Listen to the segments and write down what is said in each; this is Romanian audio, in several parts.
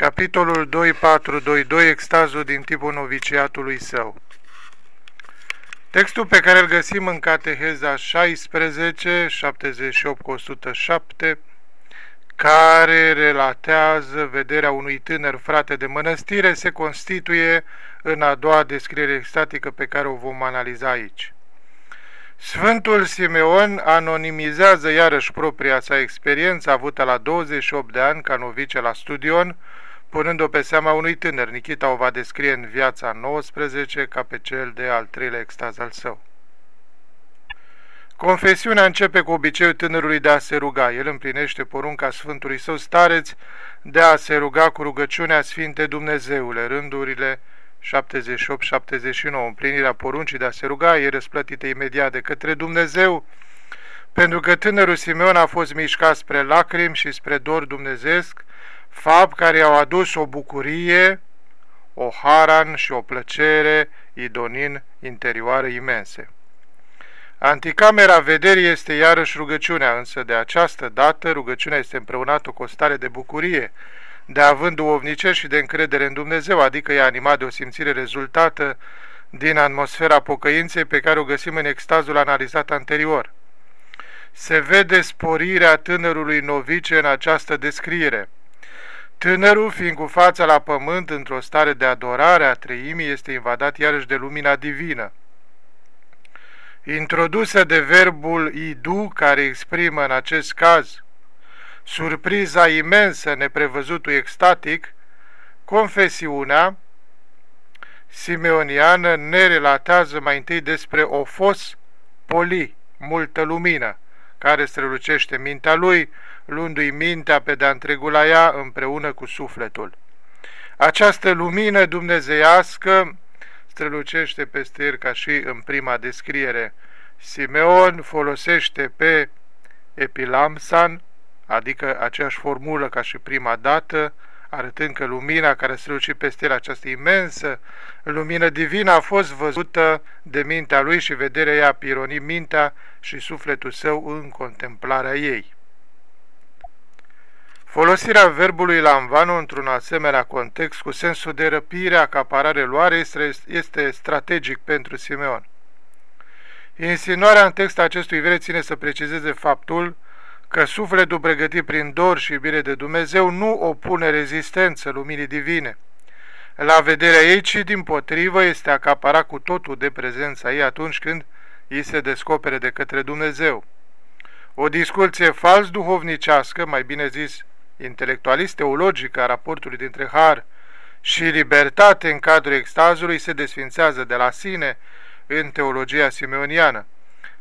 Capitolul 2422, extazul din tipul noviciatului său. Textul pe care îl găsim în Cateheza 16, 78 107, care relatează vederea unui tânăr frate de mănăstire, se constituie în a doua descriere extatică pe care o vom analiza aici. Sfântul Simeon anonimizează iarăși propria sa experiență avută la 28 de ani ca novice la Studion, punând-o pe seama unui tânăr. Nikita o va descrie în viața 19 ca pe cel de al treilea extaz al său. Confesiunea începe cu obiceiul tânărului de a se ruga. El împlinește porunca Sfântului său stareț de a se ruga cu rugăciunea Sfinte Dumnezeule, rândurile 78-79. Împlinirea poruncii de a se ruga e răsplătită imediat de către Dumnezeu, pentru că tânărul Simeon a fost mișcat spre lacrimi și spre dor dumnezeesc, fapt care au adus o bucurie, o haran și o plăcere idonin interioară imense. Anticamera vederii este iarăși rugăciunea, însă de această dată rugăciunea este împreunată cu o stare de bucurie, de având duovnice și de încredere în Dumnezeu, adică e animat de o simțire rezultată din atmosfera pocăinței pe care o găsim în extazul analizat anterior. Se vede sporirea tânărului novice în această descriere. Tânărul, fiind cu fața la pământ într-o stare de adorare a treimii, este invadat iarăși de lumina divină. Introdusă de verbul idu, care exprimă în acest caz surpriza imensă neprevăzutul extatic, confesiunea simeoniană ne relatează mai întâi despre o fos poli, multă lumină, care strălucește mintea lui, luându-i mintea pe de-a întregul la ea împreună cu sufletul. Această lumină dumnezeiască strălucește peste el ca și în prima descriere. Simeon folosește pe epilamsan, adică aceeași formulă ca și prima dată, arătând că lumina care străluci peste el, această imensă lumină divină, a fost văzută de mintea lui și vederea ea a pironit mintea și sufletul său în contemplarea ei. Folosirea verbului lamvano într-un asemenea context cu sensul de răpire, acaparare, luare este, este strategic pentru Simeon. Insinuarea în text acestui vere ține să precizeze faptul că sufletul pregătit prin dor și iubire de Dumnezeu nu opune rezistență luminii divine. La vederea ei, ci din potrivă, este acaparat cu totul de prezența ei atunci când îi se descopere de către Dumnezeu. O discuție fals duhovnicească, mai bine zis intelectualist teologică a raportului dintre har și libertate în cadrul extazului se desfințează de la sine în teologia simeoniană.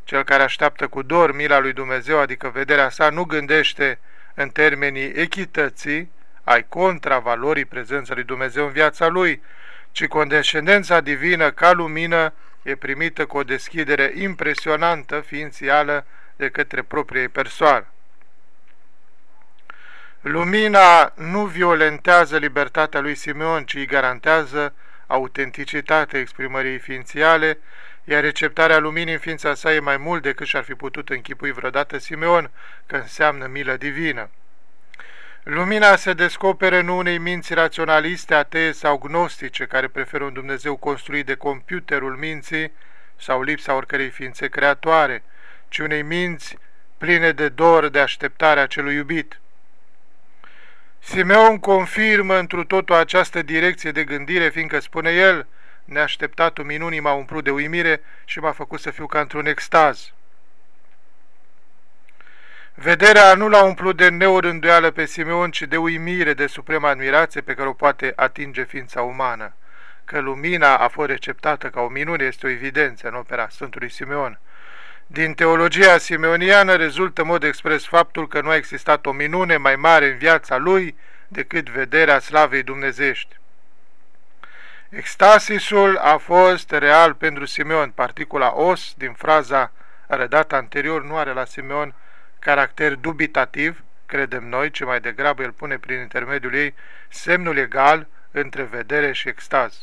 Cel care așteaptă cu dor mila lui Dumnezeu, adică vederea sa, nu gândește în termenii echității, ai contravalorii prezența lui Dumnezeu în viața lui, ci condescendența divină ca lumină e primită cu o deschidere impresionantă, ființială, de către propriei persoane. Lumina nu violentează libertatea lui Simeon, ci îi garantează autenticitatea exprimării ființiale, iar receptarea luminii în ființa sa e mai mult decât și-ar fi putut închipui vreodată Simeon, că înseamnă milă divină. Lumina se descoperă nu unei minți raționaliste, atee sau gnostice, care preferă un Dumnezeu construit de computerul minții sau lipsa oricărei ființe creatoare, ci unei minți pline de dor de așteptare a celui iubit. Simeon confirmă întru totul această direcție de gândire, fiindcă spune el, neașteptatul minunii m-a umplut de uimire și m-a făcut să fiu ca într-un extaz. Vederea nu l-a umplut de neorânduială pe Simeon, ci de uimire, de supremă admirație pe care o poate atinge ființa umană. Că lumina a fost receptată ca o minune este o evidență în opera Sfântului Simeon. Din teologia simeoniană rezultă în mod expres faptul că nu a existat o minune mai mare în viața lui decât vederea slavei dumnezești. Extasisul a fost real pentru Simeon. Particula os din fraza redată anterior nu are la Simeon caracter dubitativ, credem noi, ci mai degrabă el pune prin intermediul ei semnul egal între vedere și extaz.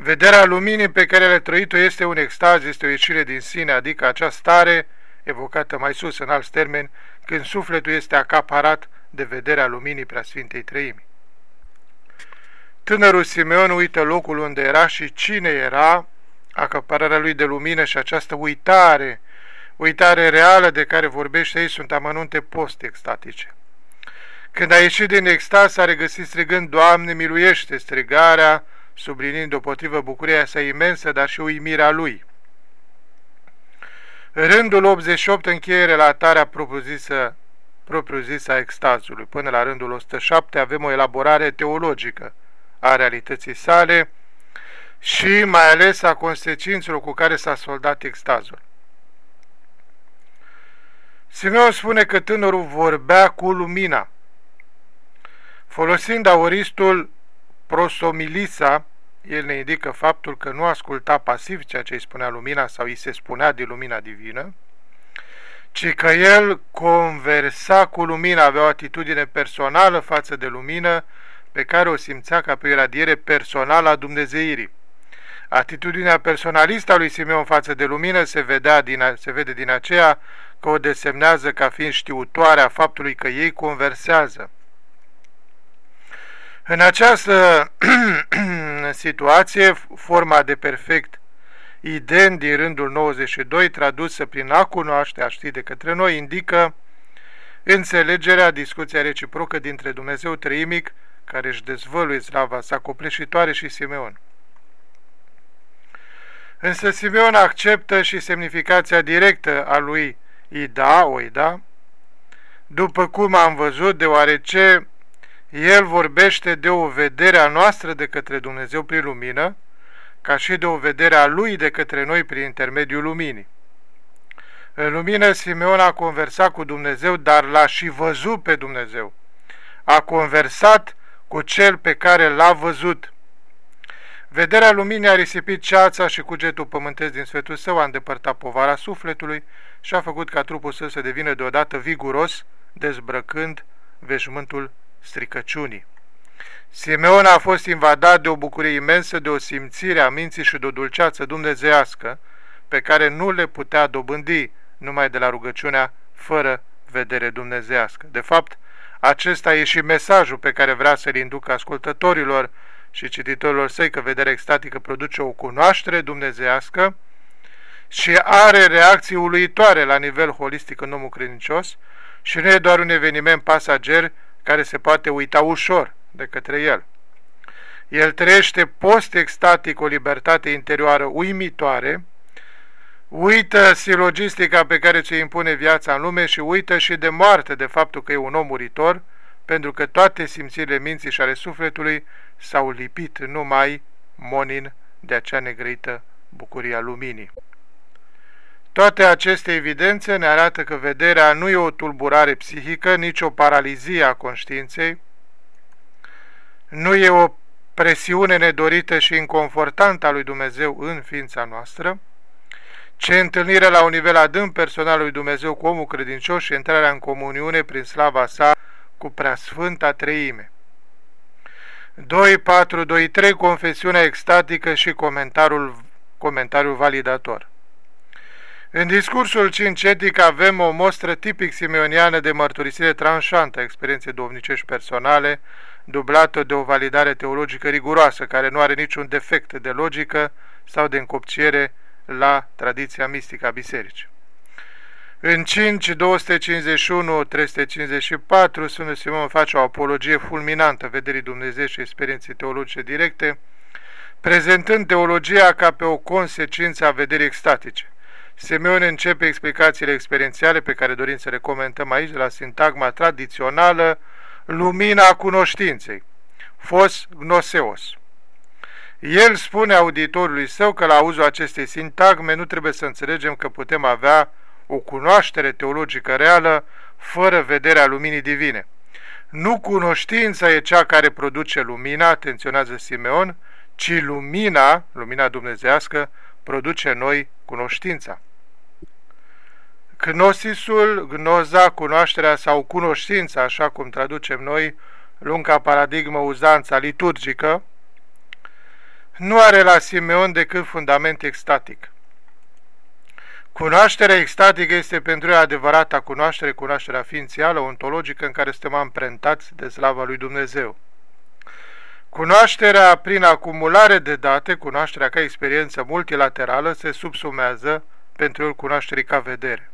Vederea luminii pe care le trăit-o este un extaz, este o ieșire din sine, adică acea stare, evocată mai sus în alți termeni, când sufletul este acaparat de vederea luminii preasfintei trăimii. Tânărul Simeon uită locul unde era și cine era, acăpărarea lui de lumină și această uitare, uitare reală de care vorbește ei, sunt amănunte post-extatice. Când a ieșit din extaz, s-a regăsit strigând, Doamne, miluiește strigarea, sublinind deopotrivă bucuria sa imensă, dar și uimirea lui. Rândul 88 încheie relatarea propriu-zisă propriu-zisă a extazului. Până la rândul 107 avem o elaborare teologică a realității sale și mai ales a consecințelor cu care s-a soldat extazul. Simeon spune că tânărul vorbea cu lumina. Folosind auristul prosomilisa, el ne indică faptul că nu asculta pasiv ceea ce îi spunea lumina sau îi se spunea de lumina divină, ci că el conversa cu lumina, avea o atitudine personală față de lumină, pe care o simțea ca pe o iradiere personală a Dumnezeirii. Atitudinea personalistă a lui Simeon față de lumină se, vedea din, se vede din aceea că o desemnează ca fiind știutoare a faptului că ei conversează. În această situație, forma de perfect ident din rândul 92, tradusă prin a cunoaște, a ști de către noi, indică înțelegerea, discuția reciprocă dintre Dumnezeu treimic, care își dezvăluie slava sa copleșitoare și Simeon. Însă Simeon acceptă și semnificația directă a lui Ida, Oida, după cum am văzut, deoarece el vorbește de o vedere a noastră de către Dumnezeu prin lumină, ca și de o vedere a lui de către noi prin intermediul luminii. În lumină, Simeon a conversat cu Dumnezeu, dar l-a și văzut pe Dumnezeu. A conversat cu cel pe care l-a văzut. Vederea luminii a risipit ceața și cugetul pământesc din sfetul său, a îndepărtat povara sufletului și a făcut ca trupul său să devină deodată viguros, dezbrăcând veșmântul stricăciunii. Simeon a fost invadat de o bucurie imensă, de o simțire a minții și de o dulceață dumnezească, pe care nu le putea dobândi numai de la rugăciunea fără vedere dumnezească. De fapt, acesta e și mesajul pe care vrea să-l inducă ascultătorilor și cititorilor săi că vederea extatică produce o cunoaștere dumnezească și are reacții uluitoare la nivel holistic în omul credincios și nu e doar un eveniment pasager care se poate uita ușor de către el. El trăiește post-extatic o libertate interioară uimitoare, uită silogistica pe care ți-o impune viața în lume și uită și de moarte de faptul că e un om muritor, pentru că toate simțirile minții și ale sufletului s-au lipit numai monin de acea negrăită bucuria luminii. Toate aceste evidențe ne arată că vederea nu e o tulburare psihică, nici o paralizie a conștiinței, nu e o presiune nedorită și inconfortantă a lui Dumnezeu în ființa noastră, ce întâlnire la un nivel adânc personal lui Dumnezeu cu omul credincios și intrarea în comuniune prin slava sa cu preasfânta treime. 2, 4, 2, 3, confesiunea extatică și comentariul, comentariul validator. În discursul cincetic avem o mostră tipic simeoniană de mărturisire tranșantă a experienței domnicești personale, dublată de o validare teologică riguroasă, care nu are niciun defect de logică sau de încopciere la tradiția mistică a bisericii. În 5, 251, 354, Sfântul Simon face o apologie fulminantă vederii Dumnezeu și experienței teologice directe, prezentând teologia ca pe o consecință a vederii extatice. Simeon începe explicațiile experiențiale pe care dorim să le comentăm aici de la sintagma tradițională lumina cunoștinței, fos gnoseos. El spune auditorului său că la auzul acestei sintagme nu trebuie să înțelegem că putem avea o cunoaștere teologică reală fără vederea luminii divine. Nu cunoștința e cea care produce lumina, atenționează Simeon, ci lumina, lumina dumnezească, produce noi cunoștința. Gnosisul, gnoza, cunoașterea sau cunoștința, așa cum traducem noi, lunga paradigmă uzanța liturgică, nu are la Simeon decât fundament extatic. Cunoașterea extatică este pentru ea adevărata cunoaștere, cunoașterea ființială, ontologică, în care suntem amprentați de slava lui Dumnezeu. Cunoașterea prin acumulare de date, cunoașterea ca experiență multilaterală, se subsumează pentru el cunoașterii ca vedere.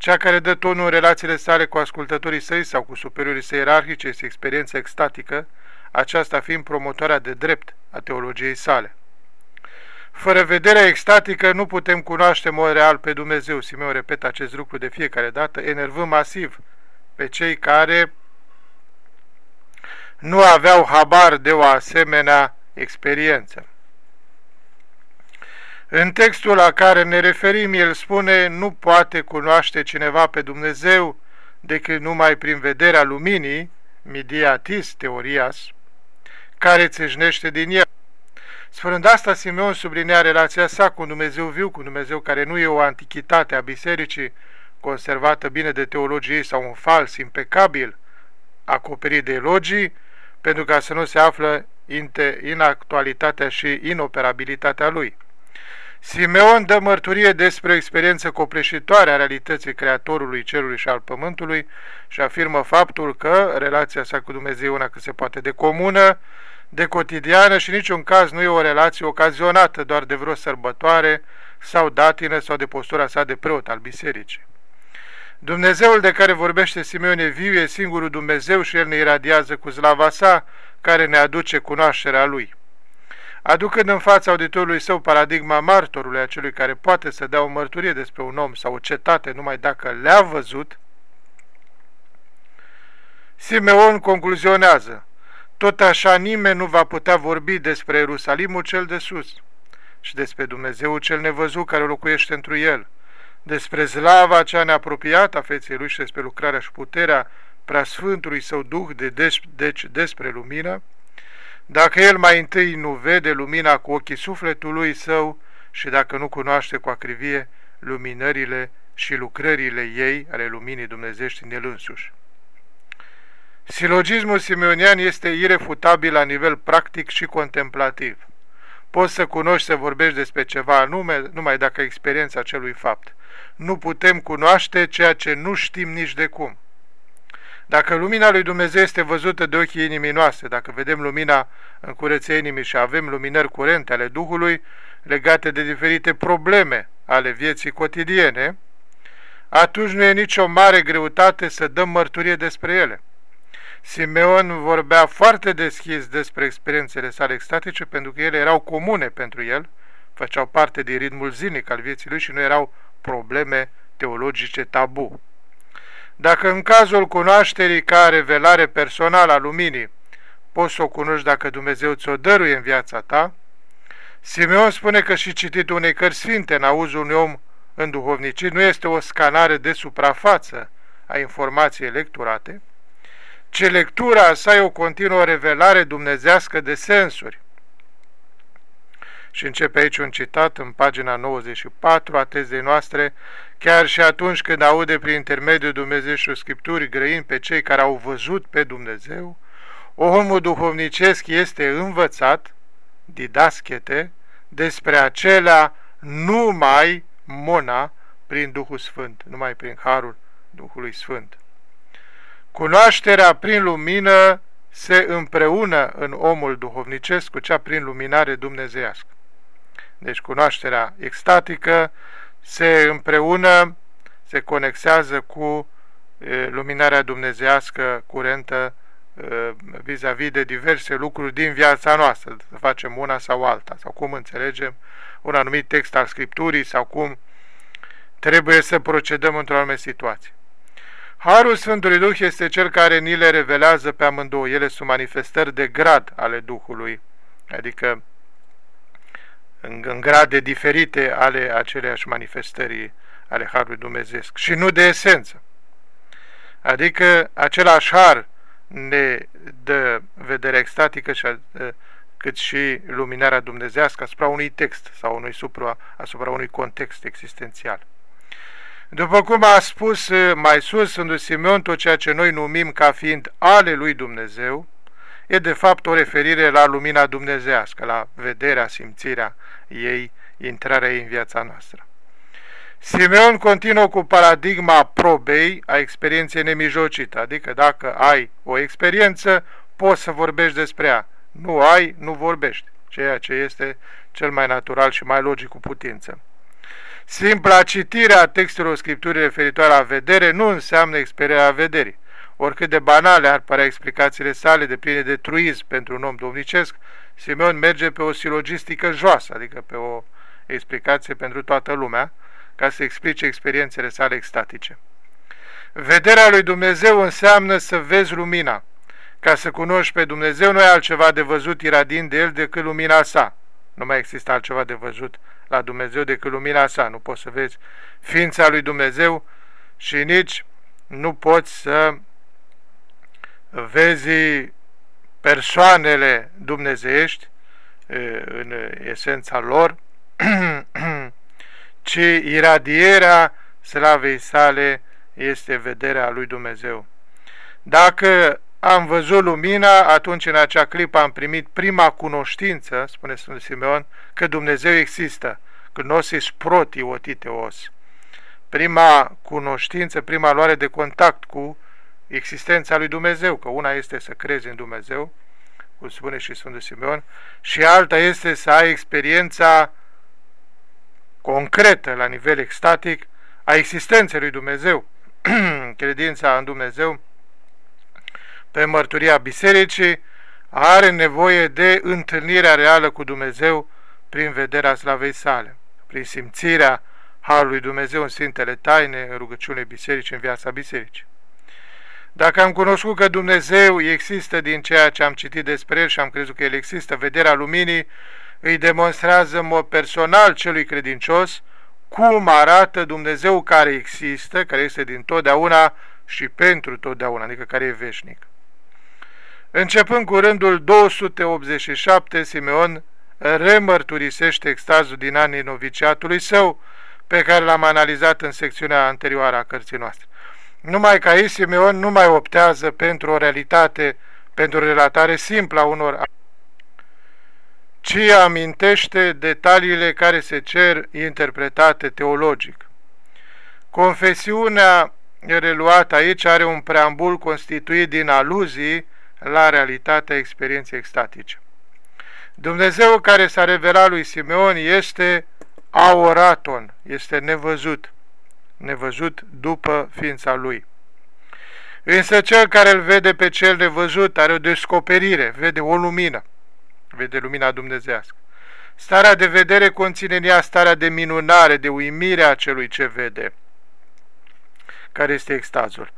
Cea care dă tonul în relațiile sale cu ascultătorii săi sau cu superiorii săi ierarhice este experiența extatică, aceasta fiind promotoarea de drept a teologiei sale. Fără vederea extatică nu putem cunoaște în mod real pe Dumnezeu. Simeon repetă acest lucru de fiecare dată, enervând masiv pe cei care nu aveau habar de o asemenea experiență. În textul la care ne referim, el spune, nu poate cunoaște cineva pe Dumnezeu decât numai prin vederea luminii, midiatis teorias, care țâșnește din el. Spunând asta, Simeon sublinea relația sa cu Dumnezeu viu, cu Dumnezeu care nu e o antichitate a bisericii, conservată bine de teologie sau un fals impecabil, acoperit de elogii, pentru ca să nu se află inactualitatea și inoperabilitatea lui. Simeon dă mărturie despre o experiență copleșitoare a realității Creatorului Cerului și al Pământului și afirmă faptul că relația sa cu Dumnezeu e una cât se poate de comună, de cotidiană și niciun caz nu e o relație ocazionată doar de vreo sărbătoare sau datină sau de postura sa de preot al bisericii. Dumnezeul de care vorbește Simeon e viu, e singurul Dumnezeu și El ne iradiază cu slava sa, care ne aduce cunoașterea Lui. Aducând în fața auditorului său paradigma martorului, acelui care poate să dea o mărturie despre un om sau o cetate numai dacă le-a văzut, Simeon concluzionează, tot așa nimeni nu va putea vorbi despre Ierusalimul cel de sus și despre Dumnezeu cel nevăzut care locuiește întru el, despre slava cea neapropiată a feței lui și despre lucrarea și puterea preasfântului său Duh de deci, deci despre lumină, dacă el mai întâi nu vede lumina cu ochii sufletului său și dacă nu cunoaște cu acrivie luminările și lucrările ei ale luminii dumnezești în el însuși. Silogismul simeonian este irefutabil la nivel practic și contemplativ. Poți să cunoști, să vorbești despre ceva anume, numai dacă experiența acelui fapt. Nu putem cunoaște ceea ce nu știm nici de cum. Dacă lumina lui Dumnezeu este văzută de ochii inimii noastre, dacă vedem lumina în curăția inimii și avem luminări curente ale Duhului legate de diferite probleme ale vieții cotidiene, atunci nu e nicio mare greutate să dăm mărturie despre ele. Simeon vorbea foarte deschis despre experiențele sale extatice pentru că ele erau comune pentru el, făceau parte din ritmul zilnic al vieții lui și nu erau probleme teologice tabu. Dacă în cazul cunoașterii ca revelare personală a luminii poți să o cunoști dacă Dumnezeu ți-o dăruie în viața ta, Simeon spune că și cititul unei cărți sfinte în auzul unui om înduhovnicit nu este o scanare de suprafață a informației lecturate, ce lectura sa e o continuă revelare dumnezească de sensuri. Și începe aici un citat în pagina 94 a tezei noastre, chiar și atunci când aude prin intermediul Dumnezeu și Scripturii grăind pe cei care au văzut pe Dumnezeu, omul duhovnicesc este învățat, didaschete, despre acelea numai mona prin Duhul Sfânt, numai prin Harul Duhului Sfânt. Cunoașterea prin lumină se împreună în omul duhovnicesc cu cea prin luminare dumnezeiască. Deci cunoașterea extatică se împreună, se conexează cu luminarea dumnezeiască curentă vis-a-vis -vis de diverse lucruri din viața noastră, să facem una sau alta, sau cum înțelegem un anumit text al Scripturii, sau cum trebuie să procedăm într-o anume situație. Harul Sfântului Duh este cel care ni le revelează pe amândouă. Ele sunt manifestări de grad ale Duhului, adică în, în grade diferite ale aceleiași manifestării ale Harului Dumnezeesc și nu de esență. Adică același Har ne dă vederea extatică și, cât și luminarea dumnezească asupra unui text sau unui supra, asupra unui context existențial. După cum a spus eh, mai sus Sfântul Simeon, tot ceea ce noi numim ca fiind ale lui Dumnezeu, e de fapt o referire la lumina dumnezească, la vederea, simțirea ei, intrarea ei în viața noastră. Simeon continuă cu paradigma probei a experienței nemijlocite, adică dacă ai o experiență, poți să vorbești despre ea. Nu ai, nu vorbești, ceea ce este cel mai natural și mai logic cu putință. Simpla citire a textelor Scripturii referitoare la vedere nu înseamnă experierea vederii. Oricât de banale ar părea explicațiile sale de pline de truism pentru un om domnicesc, Simeon merge pe o silogistică joasă, adică pe o explicație pentru toată lumea, ca să explice experiențele sale extatice. Vederea lui Dumnezeu înseamnă să vezi lumina. Ca să cunoști pe Dumnezeu, nu ai altceva de văzut iradind de El decât lumina sa. Nu mai există altceva de văzut la Dumnezeu decât lumina sa. Nu poți să vezi ființa lui Dumnezeu și nici nu poți să vezi persoanele dumnezeiești în esența lor, ci iradierea slavei sale este vederea lui Dumnezeu. Dacă am văzut lumina, atunci în acea clipă am primit prima cunoștință, spune Sfântul Simeon, că Dumnezeu există, că gnosis proti otiteos. Prima cunoștință, prima luare de contact cu existența lui Dumnezeu, că una este să crezi în Dumnezeu, cum spune și Sfântul Simeon, și alta este să ai experiența concretă, la nivel extatic, a existenței lui Dumnezeu, credința în Dumnezeu, pe mărturia bisericii, are nevoie de întâlnirea reală cu Dumnezeu prin vederea slavei sale, prin simțirea Harului Dumnezeu în Sfintele Taine, în rugăciunile bisericii, în viața bisericii. Dacă am cunoscut că Dumnezeu există din ceea ce am citit despre El și am crezut că El există, vederea luminii îi demonstrează în mod personal celui credincios cum arată Dumnezeu care există, care este din totdeauna și pentru totdeauna, adică care e veșnic. Începând cu rândul 287, Simeon remărturisește extazul din anii noviciatului său, pe care l-am analizat în secțiunea anterioară a cărții noastre. Numai că aici Simeon nu mai optează pentru o realitate, pentru o relatare simplă a unor ci amintește detaliile care se cer interpretate teologic. Confesiunea reluată aici are un preambul constituit din aluzii la realitatea experienței extatice. Dumnezeu care s-a revelat lui Simeon este aoraton, este nevăzut, nevăzut după ființa lui. Însă cel care îl vede pe cel nevăzut are o descoperire, vede o lumină, vede lumina dumnezească. Starea de vedere conține în ea starea de minunare, de uimire a celui ce vede, care este extazul.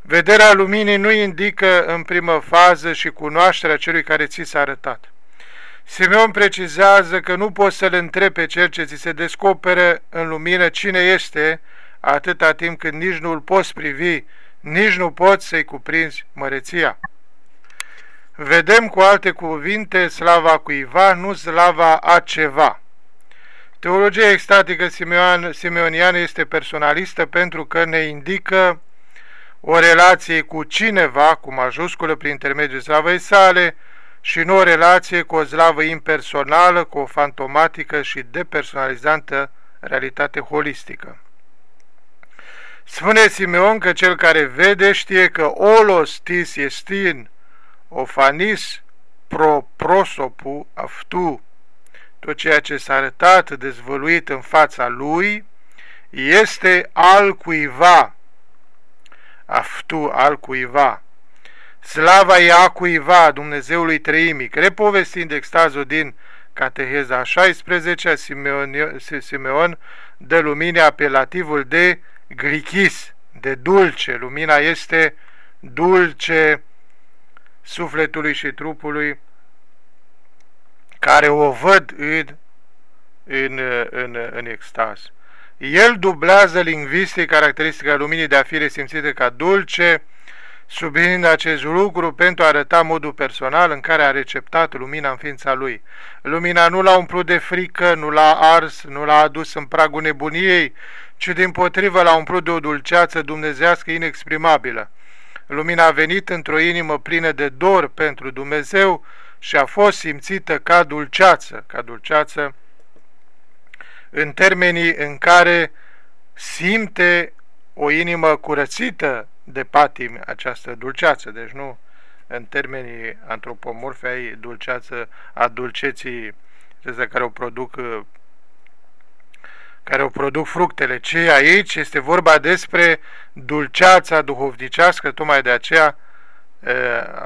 Vederea luminii nu indică în primă fază și cunoașterea celui care ți s-a arătat. Simeon precizează că nu poți să-l întrebi pe cel ce ți se descoperă în lumină cine este, atâta timp cât nici nu-l poți privi, nici nu poți să-i cuprinzi măreția. Vedem cu alte cuvinte slava cuiva, nu slava a ceva. Teologia extatică simeoniană este personalistă pentru că ne indică o relație cu cineva, cu majusculă, prin intermediul slavei sale, și nu o relație cu o slavă impersonală, cu o fantomatică și depersonalizantă realitate holistică. Spune Simeon că cel care vede știe că olos tis estin ofanis pro prosopu aftu, tot ceea ce s-a arătat dezvăluit în fața lui, este al cuiva, aftu al cuiva. Slava e a cuiva Dumnezeului Treimic, repovestind extazul din Cateheza 16 Simeon, Simeon dă lumine apelativul de glichis, de dulce. Lumina este dulce sufletului și trupului care o văd în, în, în, în extaz. El dublează lingvistic caracteristica luminii de a fi resimțită ca dulce, subliniind acest lucru pentru a arăta modul personal în care a receptat lumina în ființa lui. Lumina nu l-a umplut de frică, nu l-a ars, nu l-a adus în pragul nebuniei, ci din potrivă l-a umplut de o dulceață dumnezească inexprimabilă. Lumina a venit într-o inimă plină de dor pentru Dumnezeu și a fost simțită ca dulceață, ca dulceață în termenii în care simte o inimă curățită de patimi această dulceață, deci nu în termenii antropomorfi ai dulceață, a dulceții care o produc care o produc fructele, ci aici este vorba despre dulceața duhovnicească, tocmai de aceea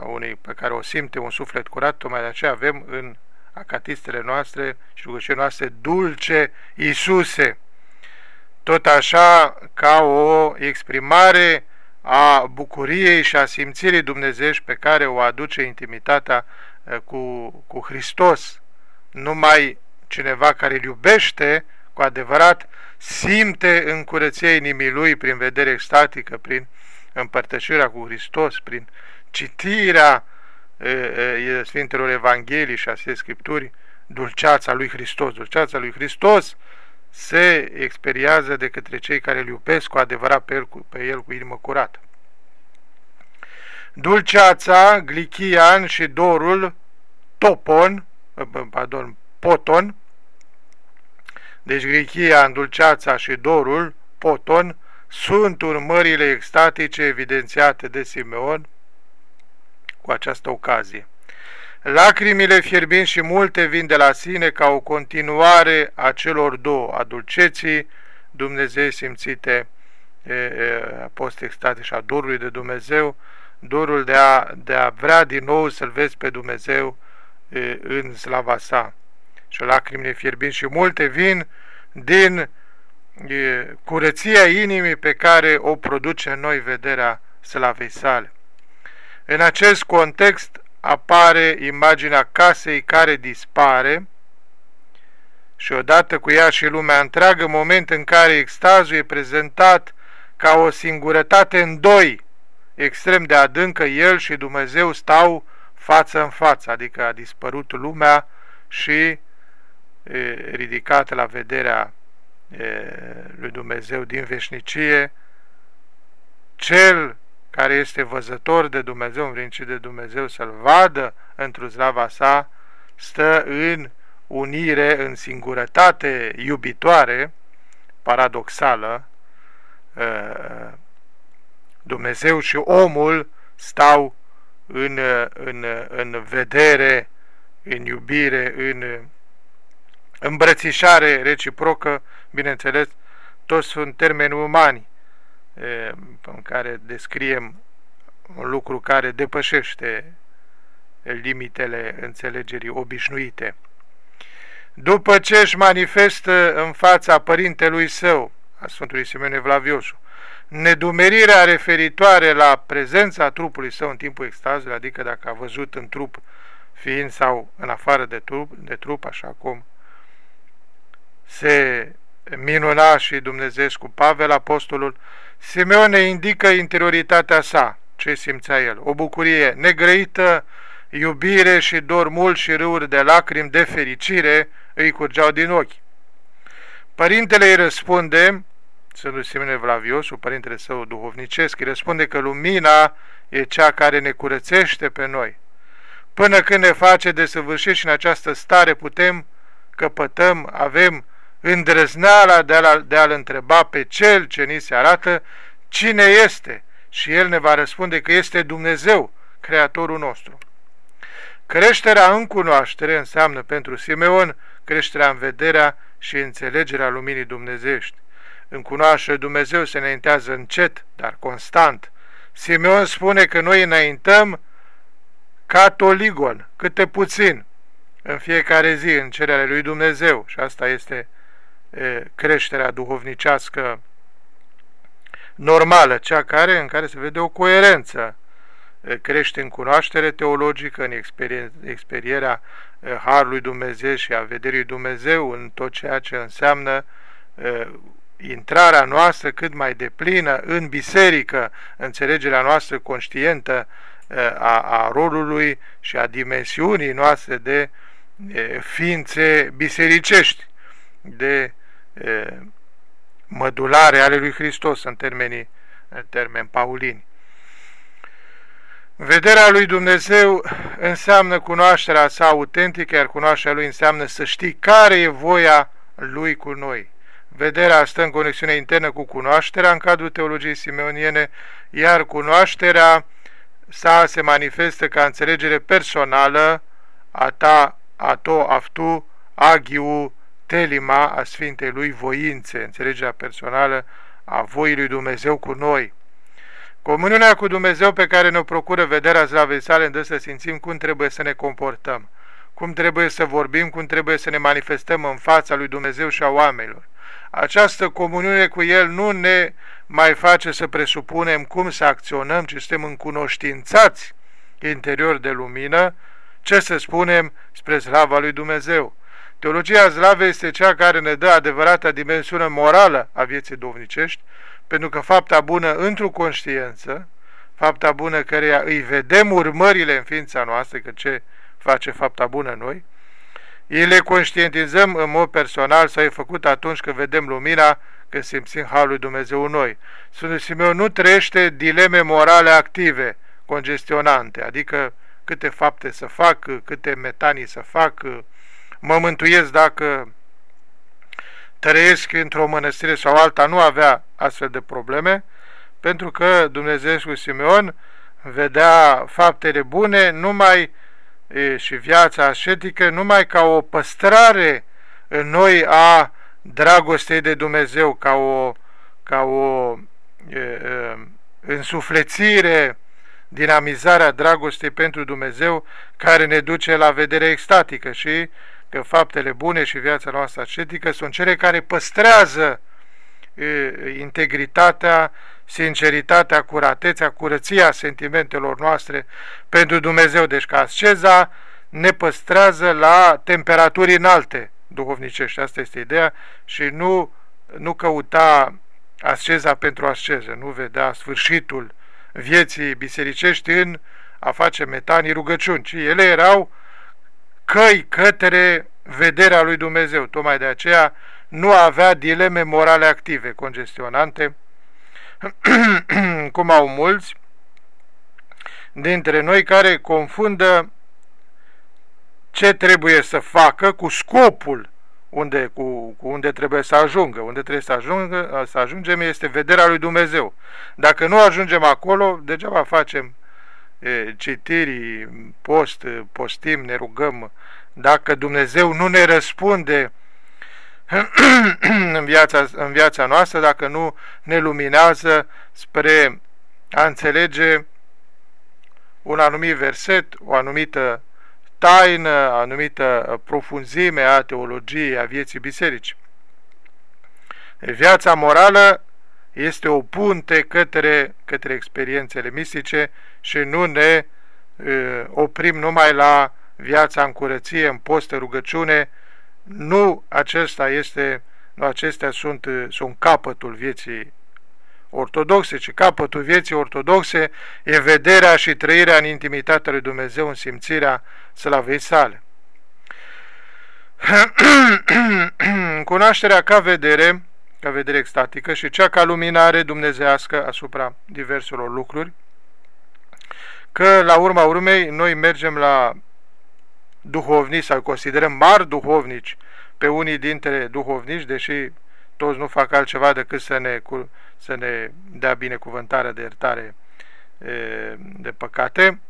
unei pe care o simte un suflet curat, tocmai de aceea avem în acatistele noastre și rugăciunile noastre dulce Iisuse. Tot așa ca o exprimare a bucuriei și a simțirii dumnezeiești pe care o aduce intimitatea cu, cu Hristos. Numai cineva care îl iubește cu adevărat simte în curăția inimii lui prin vedere extatică, prin împărtășirea cu Hristos, prin citirea e, e, Sfintelor Evanghelii și a Scripturii, dulceața lui Hristos. Dulceața lui Hristos se experiază de către cei care îl iubesc cu adevărat pe el, cu, pe el cu inimă curată. Dulceața, glichian și dorul, topon, pardon, poton, deci glichia, îndulceața și dorul, poton, sunt urmările extatice evidențiate de Simeon cu această ocazie. Lacrimile fierbinți și multe vin de la sine ca o continuare a celor două, a dulceții Dumnezeu simțite e, e, post-extate și a dorului de Dumnezeu, dorul de a, de a vrea din nou să-L vezi pe Dumnezeu e, în slava sa. Și lacrimile fierbinți și multe vin din e, curăția inimii pe care o produce în noi vederea slavei sale. În acest context apare imaginea casei care dispare și odată cu ea și lumea întreagă, moment în care extazul e prezentat ca o singurătate în doi, extrem de adâncă, el și Dumnezeu stau față în față, adică a dispărut lumea și e, ridicată la vederea e, lui Dumnezeu din veșnicie, cel care este văzător de Dumnezeu, învrincit de Dumnezeu, să-L vadă într-o slava sa, stă în unire, în singurătate iubitoare, paradoxală, ă, Dumnezeu și omul stau în, în, în vedere, în iubire, în îmbrățișare reciprocă, bineînțeles, toți sunt termeni umani, în care descriem un lucru care depășește limitele înțelegerii obișnuite. După ce își manifestă în fața părintelui său, a Sfântului Simeon Evlaviosu, nedumerirea referitoare la prezența trupului său în timpul extazului, adică dacă a văzut în trup fiind sau în afară de trup, de trup așa cum se minuna și Dumnezeu cu Pavel, apostolul, Simeon ne indică interioritatea sa, ce simțea el, o bucurie negrăită, iubire și dor mult și râuri de lacrimi de fericire îi curgeau din ochi. Părintele îi răspunde, Sfântul Simeon Evlaviosul, părintele său duhovnicesc, îi răspunde că lumina e cea care ne curățește pe noi. Până când ne face de și în această stare putem, căpătăm, avem îndrăzneala de a-l, de a întreba pe cel ce ni se arată cine este și el ne va răspunde că este Dumnezeu, Creatorul nostru. Creșterea în cunoaștere înseamnă pentru Simeon creșterea în vederea și înțelegerea luminii dumnezești. În cunoaștere Dumnezeu se înaintează încet, dar constant. Simeon spune că noi înaintăm catoligon, câte puțin, în fiecare zi, în cererea lui Dumnezeu. Și asta este creșterea duhovnicească normală, cea care, în care se vede o coerență. Crește în cunoaștere teologică, în experierea Harului Dumnezeu și a vederii Dumnezeu, în tot ceea ce înseamnă intrarea noastră cât mai deplină în biserică, înțelegerea noastră conștientă a, a rolului și a dimensiunii noastre de ființe bisericești, de mădulare ale lui Hristos în termenii în termeni paulini. Vederea lui Dumnezeu înseamnă cunoașterea sa autentică, iar cunoașterea lui înseamnă să știi care e voia lui cu noi. Vederea stă în conexiune internă cu cunoașterea în cadrul teologiei simeoniene, iar cunoașterea sa se manifestă ca înțelegere personală a ta, a to, aftu, agiu, telima a Sfintei lui voințe, înțelegerea personală a voii lui Dumnezeu cu noi. Comuniunea cu Dumnezeu pe care ne procură vederea slavei sale îndă să simțim cum trebuie să ne comportăm, cum trebuie să vorbim, cum trebuie să ne manifestăm în fața lui Dumnezeu și a oamenilor. Această comuniune cu El nu ne mai face să presupunem cum să acționăm, ci suntem încunoștințați interior de lumină, ce să spunem spre slava lui Dumnezeu. Teologia slavei este cea care ne dă adevărata dimensiune morală a vieții dovnicești, pentru că fapta bună într-o conștiință, fapta bună căreia îi vedem urmările în ființa noastră, că ce face fapta bună noi, îi le conștientizăm în mod personal sau e făcut atunci când vedem lumina, când simțim Harul lui Dumnezeu în noi. Sfântul Simeon nu trăiește dileme morale active, congestionante, adică câte fapte să fac, câte metanii să fac, mă mântuiesc dacă trăiesc într-o mănăstire sau alta, nu avea astfel de probleme, pentru că Dumnezeu Simeon vedea faptele bune numai e, și viața ascetică numai ca o păstrare în noi a dragostei de Dumnezeu, ca o, ca o e, e, însuflețire, dinamizarea dragostei pentru Dumnezeu care ne duce la vedere extatică și că faptele bune și viața noastră ascetică sunt cele care păstrează integritatea, sinceritatea, curatețea, curăția sentimentelor noastre pentru Dumnezeu. Deci că asceza ne păstrează la temperaturi înalte duhovnicești. Asta este ideea și nu, nu căuta asceza pentru asceză, nu vedea sfârșitul vieții bisericești în a face metanii rugăciuni, ci ele erau căi către vederea lui Dumnezeu. Tocmai de aceea nu avea dileme morale active, congestionante, cum au mulți dintre noi care confundă ce trebuie să facă cu scopul unde, cu, cu unde trebuie să ajungă. Unde trebuie să, ajungă, să ajungem este vederea lui Dumnezeu. Dacă nu ajungem acolo, degeaba facem e, citiri, post, postim, ne rugăm. Dacă Dumnezeu nu ne răspunde în viața, în viața noastră, dacă nu ne luminează spre a înțelege un anumit verset, o anumită taină, anumită profunzime a teologiei, a vieții biserici. Viața morală este o punte către, către experiențele mistice și nu ne uh, oprim numai la viața în curăție, în postă, rugăciune. Nu acesta este, nu acestea sunt, sunt capătul vieții ortodoxe, ci capătul vieții ortodoxe e vederea și trăirea în intimitatea lui Dumnezeu, în simțirea slavei sale. Cunoașterea ca vedere, ca vedere extatică și cea ca luminare dumnezească asupra diverselor lucruri, că la urma urmei noi mergem la duhovnici sau considerăm mari duhovnici pe unii dintre duhovnici, deși toți nu fac altceva decât să ne, să ne dea binecuvântarea de iertare de păcate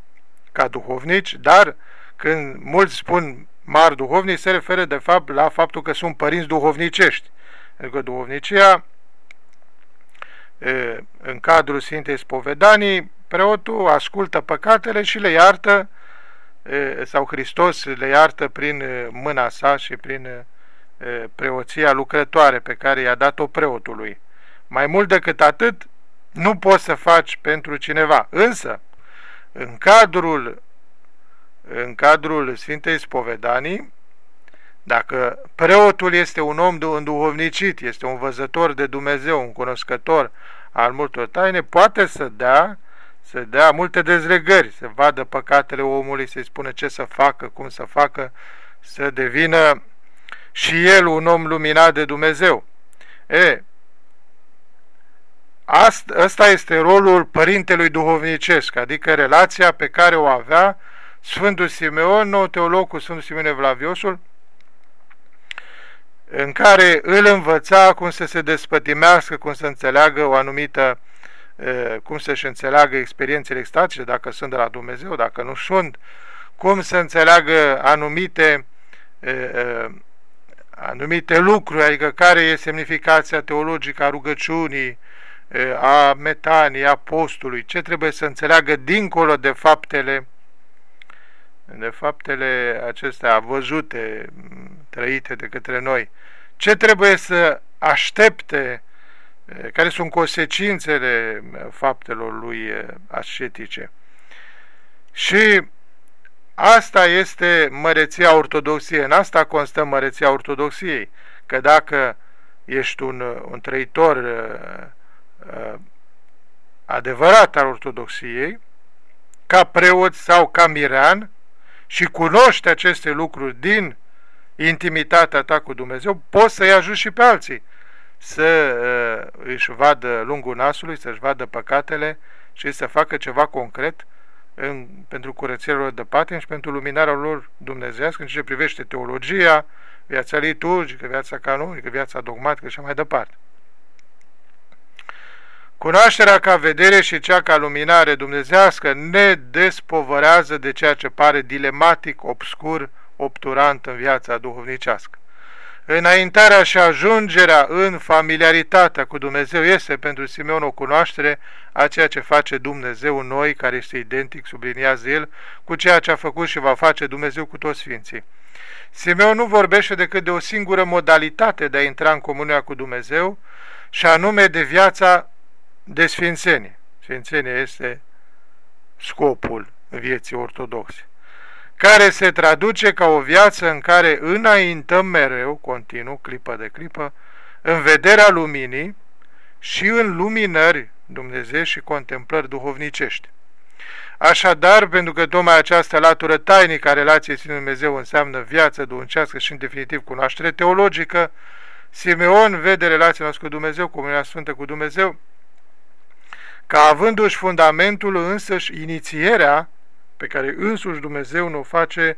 ca duhovnici, dar când mulți spun mari duhovnici, se referă de fapt la faptul că sunt părinți duhovnicești. Pentru că duhovnicia, în cadrul Sfintei Spovedanii, preotul ascultă păcatele și le iartă, sau Hristos le iartă prin mâna sa și prin preoția lucrătoare pe care i-a dat-o preotului. Mai mult decât atât, nu poți să faci pentru cineva. Însă, în cadrul, în cadrul Sfintei Spovedanii, dacă preotul este un om înduhovnicit, este un văzător de Dumnezeu, un cunoscător al multor taine, poate să dea, să dea multe dezlegări, să vadă păcatele omului, să-i spună ce să facă, cum să facă, să devină și el un om luminat de Dumnezeu. E, Asta este rolul părintelui duhovnicesc, adică relația pe care o avea Sfântul Simeon, nou teolog cu Sfântul Simeon Evlaviosul, în care îl învăța cum să se despătimească, cum să înțeleagă o anumită cum să-și înțeleagă experiențele extatice, dacă sunt de la Dumnezeu, dacă nu sunt, cum să înțeleagă anumite anumite lucruri, adică care e semnificația teologică a rugăciunii, a metanii, a postului, ce trebuie să înțeleagă dincolo de faptele de faptele acestea văzute, trăite de către noi. Ce trebuie să aștepte, care sunt consecințele faptelor lui ascetice. Și asta este măreția ortodoxiei, în asta constă măreția ortodoxiei, că dacă ești un, un trăitor uh, adevărat al ortodoxiei, ca preot sau ca mirean, și cunoști aceste lucruri din intimitatea ta cu Dumnezeu, poți să-i ajuți și pe alții să uh, își vadă lungul nasului, să-și vadă păcatele și să facă ceva concret în, pentru curățirea lor de patim și pentru luminarea lor dumnezească în ce privește teologia, viața liturgică, viața canonică, viața dogmatică și mai departe. Cunoașterea ca vedere și cea ca luminare dumnezească ne despovărează de ceea ce pare dilematic, obscur, obturant în viața duhovnicească. Înaintarea și ajungerea în familiaritatea cu Dumnezeu este pentru Simeon o cunoaștere a ceea ce face Dumnezeu în noi, care este identic, subliniază el, cu ceea ce a făcut și va face Dumnezeu cu toți Sfinții. Simeon nu vorbește decât de o singură modalitate de a intra în comunia cu Dumnezeu, și anume de viața de sfințenie. Sfințenia este scopul vieții ortodoxe, care se traduce ca o viață în care înaintăm mereu, continuu, clipă de clipă, în vederea luminii și în luminări Dumnezeu și contemplări duhovnicești. Așadar, pentru că tocmai această latură tainică a relației cu Dumnezeu înseamnă viață duhovnicească și în definitiv cunoaștere teologică, Simeon vede relația noastră cu Dumnezeu, comunia sfântă cu Dumnezeu, ca avându-și fundamentul însăși inițierea pe care însuși Dumnezeu nu o face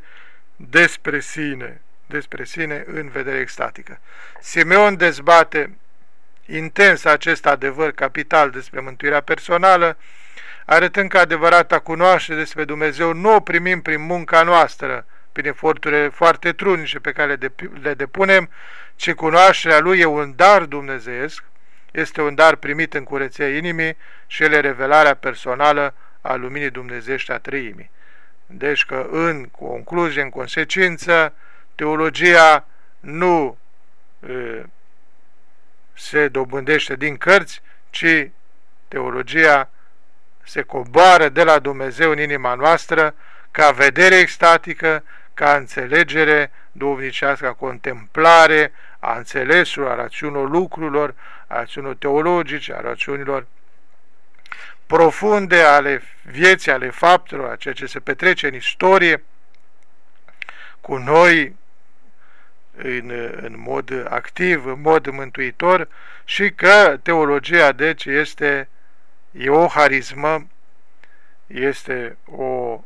despre sine, despre sine în vedere extatică. Simeon dezbate intens acest adevăr capital despre mântuirea personală, arătând că adevărata cunoaștere despre Dumnezeu nu o primim prin munca noastră, prin eforturile foarte trunice pe care le depunem, ci cunoașterea Lui e un dar dumnezeiesc, este un dar primit în curăția inimii și ele revelarea personală a luminii dumnezești a trăimii. Deci că în concluzie, în consecință, teologia nu e, se dobândește din cărți, ci teologia se coboară de la Dumnezeu în inima noastră ca vedere extatică, ca înțelegere duhovnicească, ca contemplare a înțelesului, a rațiunilor lucrurilor, a rațiunilor teologice, a rațiunilor profunde ale vieții, ale faptelor, a ceea ce se petrece în istorie cu noi în, în mod activ, în mod mântuitor și că teologia deci este e o harismă, este o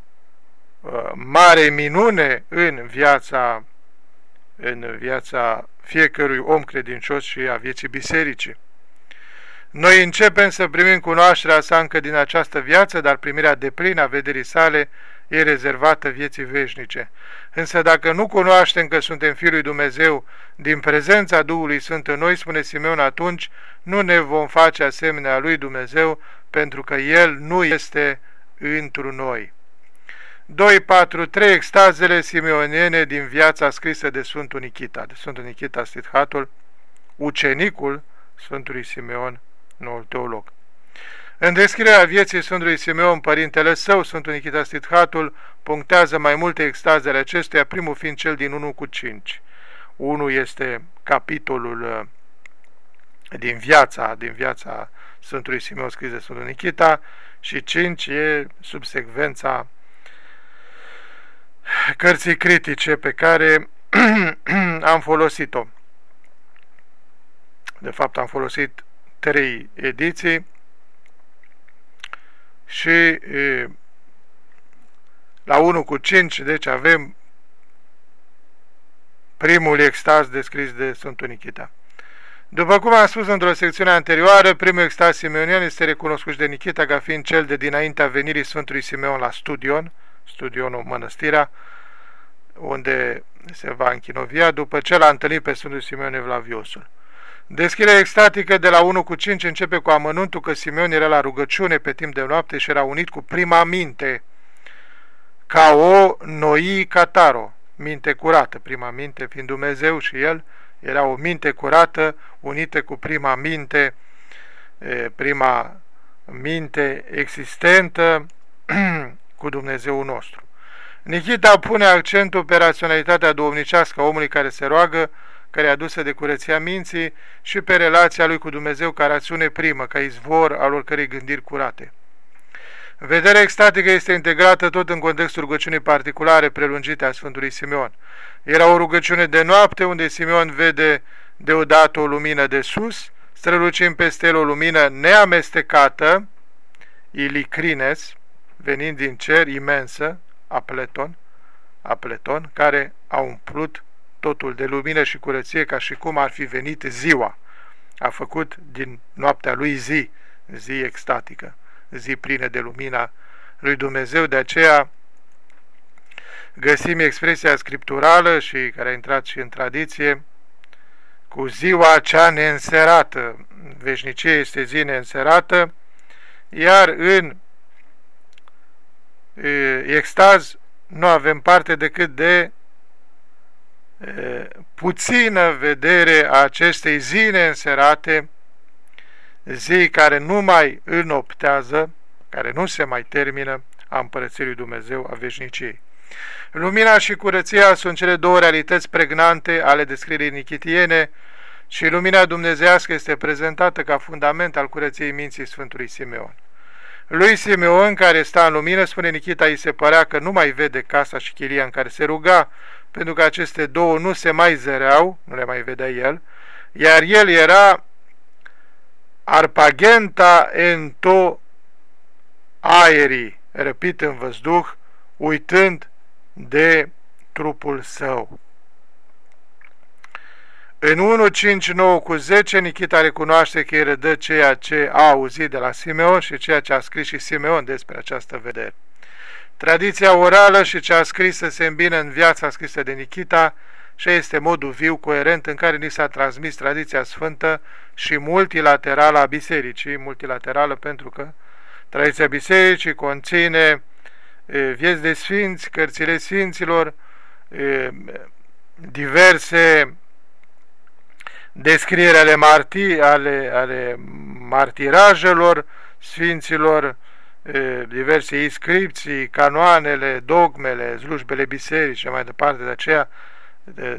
uh, mare minune în viața în viața fiecărui om credincios și a vieții bisericii. Noi începem să primim cunoașterea sa încă din această viață, dar primirea deplină a vederii sale e rezervată vieții veșnice. Însă dacă nu cunoaștem că suntem Fiul lui Dumnezeu din prezența Duhului Sfânt în noi, spune Simeon, atunci nu ne vom face asemenea lui Dumnezeu, pentru că El nu este întru noi. 2, 4, 3 extazele simeoniene din viața scrisă de Sfântul Nichita, de Sfântul Nichita Stithatul, ucenicul Sfântului Simeon, noul teolog. În descrierea vieții Sfântului Simeon, părintele său, Sfântul Nichita Stithatul, punctează mai multe extazele acestuia, primul fiind cel din 1 cu 5. Unul este capitolul uh, din viața, din viața Sfântului Simeon scris de Sfântul Nichita și 5 e subsecvența cărții critice pe care am folosit-o. De fapt, am folosit trei ediții și e, la 1 cu 5, deci avem primul extaz descris de Sfântul Nichita. După cum am spus într-o secțiune anterioară, primul extaz simeonian este recunoscut de Nichita ca fiind cel de dinaintea venirii Sfântului Simeon la Studion, Studionul Mănăstirea, unde se va închinovia după ce l-a întâlnit pe Sfântul Simeon Evlaviosul. Deschiderea extatică de la 1 cu 5 începe cu amănuntul că Simeon era la rugăciune pe timp de noapte și era unit cu prima minte, ca o noi cataro, minte curată, prima minte fiind Dumnezeu și El, era o minte curată unită cu prima minte, prima minte existentă cu Dumnezeu nostru. Nikita pune accentul pe raționalitatea duomnicească a omului care se roagă, care e adusă de curăția minții și pe relația lui cu Dumnezeu ca rațiune primă, ca izvor al oricărei gândiri curate. Vederea extatică este integrată tot în contextul rugăciunii particulare prelungite a Sfântului Simeon. Era o rugăciune de noapte unde Simeon vede deodată o lumină de sus, strălucind peste el o lumină neamestecată, ilicrines, venind din cer, imensă, a Pleton, a Pleton, care a umplut totul de lumină și curăție ca și cum ar fi venit ziua. A făcut din noaptea lui zi, zi extatică, zi plină de lumina lui Dumnezeu, de aceea găsim expresia scripturală și care a intrat și în tradiție, cu ziua cea neînserată, veșnicie este zi neînserată, iar în e, extaz nu avem parte decât de e, puțină vedere a acestei zile înserate, zi care nu mai înoptează, care nu se mai termină a împărățirii Dumnezeu a veșniciei. Lumina și curăția sunt cele două realități pregnante ale descrierii nichitiene și lumina dumnezească este prezentată ca fundament al curăției minții Sfântului Simeon. Lui Simeon, care sta în lumină, spune Nichita, îi se părea că nu mai vede casa și chilia în care se ruga, pentru că aceste două nu se mai zăreau, nu le mai vedea el, iar el era arpagenta în to aerii, răpit în văzduh, uitând de trupul său. În 1.5.9 cu 10, Nichita recunoaște că îi redă ceea ce a auzit de la Simeon și ceea ce a scris și Simeon despre această vedere. Tradiția orală și ce a scris să se îmbină în viața scrisă de Nichita și este modul viu, coerent în care ni s-a transmis tradiția sfântă și multilaterală a bisericii, multilaterală pentru că tradiția bisericii conține e, vieți de sfinți, cărțile sfinților, e, diverse descriere ale, marti, ale, ale martirajelor sfinților, diverse inscripții, canoanele, dogmele, slujbele bisericii și mai departe. De aceea,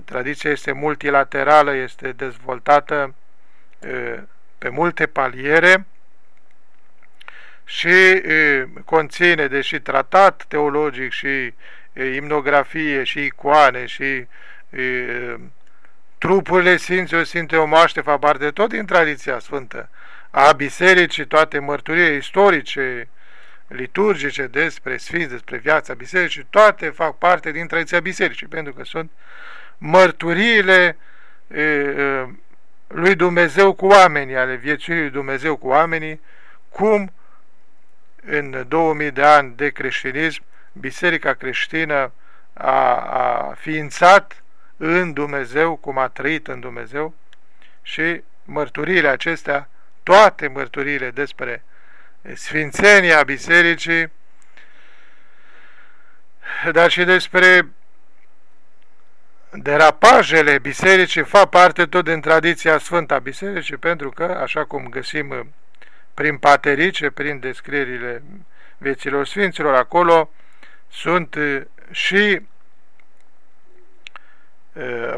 tradiția este multilaterală, este dezvoltată pe multe paliere și conține, deși tratat teologic și imnografie și icoane și trupurile Sfinților Sfinte Omaște fac parte tot din tradiția sfântă a bisericii, toate mărturile istorice, liturgice despre Sfinți, despre viața bisericii, toate fac parte din tradiția bisericii, pentru că sunt mărturiile e, e, lui Dumnezeu cu oamenii, ale vieții lui Dumnezeu cu oamenii, cum în 2000 de ani de creștinism, biserica creștină a, a ființat în Dumnezeu, cum a trăit în Dumnezeu și mărturiile acestea, toate mărturiile despre sfințenia bisericii, dar și despre derapajele bisericii fac parte tot din tradiția sfântă a bisericii, pentru că, așa cum găsim prin paterice, prin descrierile vieților sfinților, acolo sunt și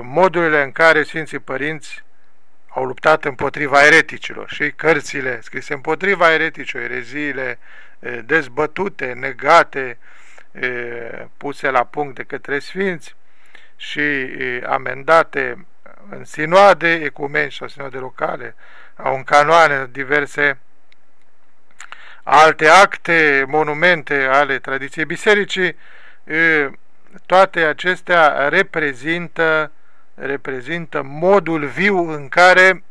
modurile în care Sfinții Părinți au luptat împotriva ereticilor. Și cărțile scrise împotriva ereticilor, ereziile dezbătute, negate, puse la punct de către Sfinți și amendate în sinoade ecumeni sau sinoade locale, au în canoane diverse alte acte, monumente ale tradiției bisericii, toate acestea reprezintă, reprezintă modul viu în care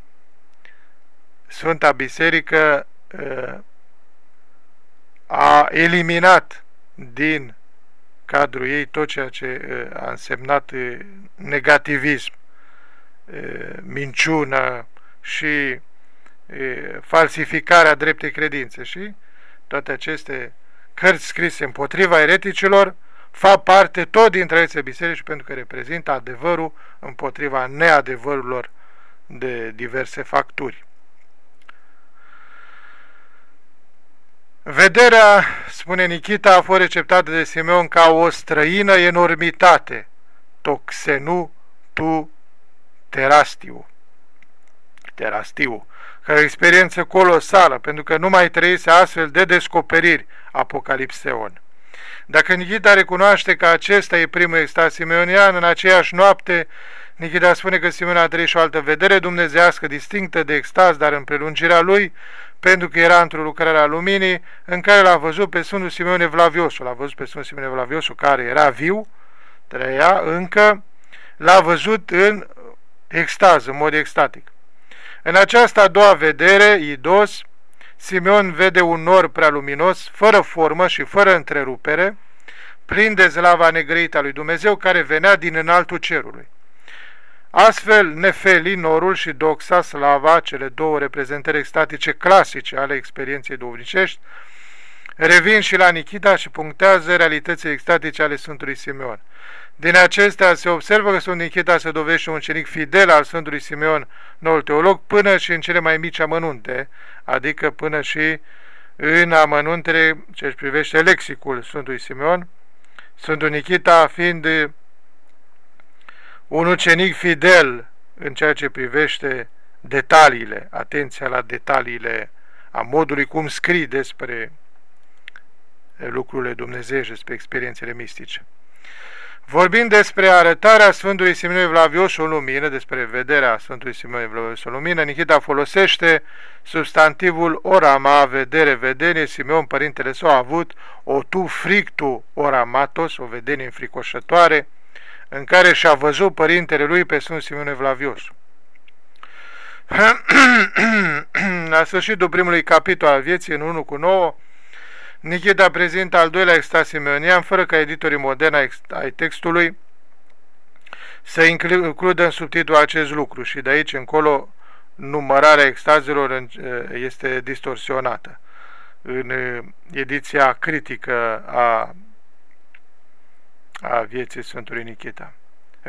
Sfânta Biserică uh, a eliminat din cadrul ei tot ceea ce uh, a însemnat uh, negativism, minciună și falsificarea dreptei credințe. Și toate aceste cărți scrise împotriva ereticilor fac parte tot din tradiția bisericii pentru că reprezintă adevărul împotriva neadevărurilor de diverse facturi. Vederea, spune Nikita, a fost receptată de Simeon ca o străină enormitate, toxenu tu terastiu. Terastiu, ca o experiență colosală, pentru că nu mai trăise astfel de descoperiri apocalipseon. Dacă Nikita recunoaște că acesta e primul extaz simeonian, în aceeași noapte, Nikita spune că Simeon a trăit și o altă vedere dumnezească distinctă de extaz, dar în prelungirea lui, pentru că era într-o lucrare a luminii, în care l-a văzut pe Sfântul Simeon Evlaviosul. L-a văzut pe Sfântul Simeon Evlaviosul, care era viu, trăia încă, l-a văzut în extaz, în mod extatic. În această a doua vedere, idos, Simeon vede un nor prea luminos, fără formă și fără întrerupere, plin de zlava negrăită a lui Dumnezeu, care venea din înaltul cerului. Astfel, Nefeli, norul și Doxa, slava, cele două reprezentări extatice clasice ale experienței duhovnicești, revin și la Nikita și punctează realitățile extatice ale Sfântului Simeon. Din acestea se observă că Sfântul Nikita se dovește un cenic fidel al Sfântului Simeon, noul teolog, până și în cele mai mici amănunte, adică până și în amănuntele ce își privește lexicul Sfântului Simeon, Sfântul Nikita fiind un ucenic fidel în ceea ce privește detaliile, atenția la detaliile a modului cum scrii despre lucrurile dumnezeiești, despre experiențele mistice. Vorbind despre arătarea Sfântului Simeon Evlavios o lumină, despre vederea Sfântului Simeon Evlavios o lumină, Nichita folosește substantivul orama, vedere, vedenie, Simeon, părintele său, a avut o tu frictu oramatos, o vedenie înfricoșătoare, în care și-a văzut părintele lui pe Sfântul Simeon Evlavios. La sfârșitul primului capitol al vieții, în 1 cu 9, Nichita prezintă al doilea extaz simeonian, fără ca editorii moderni ai textului să includă în subtitlu acest lucru și de aici încolo numărarea extazelor este distorsionată. În ediția critică a, a vieții Sfântului Nichita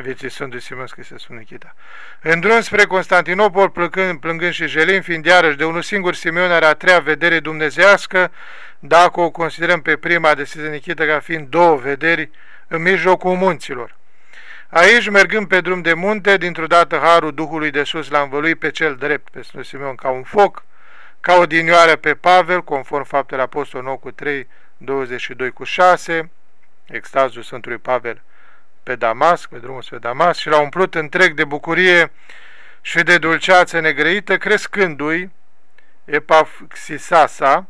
vieții Sfântului Simon scrise Sfânt Nichita. În drum spre Constantinopol, plângând, plângând și jelind, fiind iarăși de unul singur Simeon are a treia vedere dumnezească, dacă o considerăm pe prima de Sfânt Nichita ca fiind două vederi în mijlocul munților. Aici, mergând pe drum de munte, dintr-o dată harul Duhului de sus l-a învăluit pe cel drept, pe Sfântul Simeon, ca un foc, ca o dinioară pe Pavel, conform faptele Apostol 9 cu 3, 22 cu 6, extazul Sfântului Pavel pe Damasc, pe drumul spre Damasc și l-a umplut întreg de bucurie și de dulceață negrăită, crescându-i epafxisasa,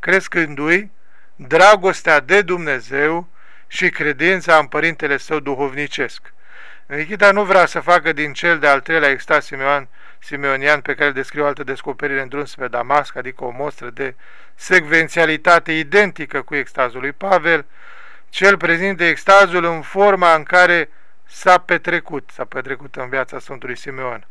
crescându-i dragostea de Dumnezeu și credința în Părintele Său duhovnicesc. Nikita nu vrea să facă din cel de-al treilea extaz Simeon, simeonian pe care îl descriu altă descoperire în drum spre Damasc, adică o mostră de secvențialitate identică cu extazul lui Pavel, cel prezintă extazul în forma în care s-a petrecut, s-a petrecut în viața Sfântului Simeon.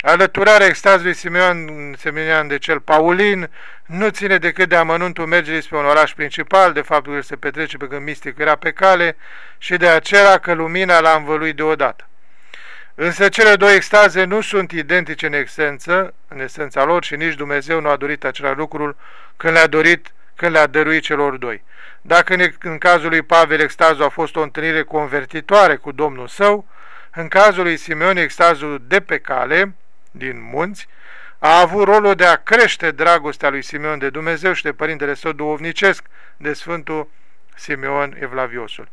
Alăturarea extazului Simeon, Simeon de cel Paulin nu ține decât de amănuntul mergerii spre un oraș principal, de faptul că se petrece pe când mistic era pe cale și de acela că lumina l-a învăluit deodată. Însă cele două extaze nu sunt identice în esență, în esența lor și nici Dumnezeu nu a dorit același lucru când le-a dorit, când le-a dăruit celor doi. Dacă în cazul lui Pavel extazul a fost o întâlnire convertitoare cu Domnul său, în cazul lui Simeon extazul de pe cale, din munți, a avut rolul de a crește dragostea lui Simeon de Dumnezeu și de părintele său duovnicesc, de Sfântul Simeon Evlaviosul.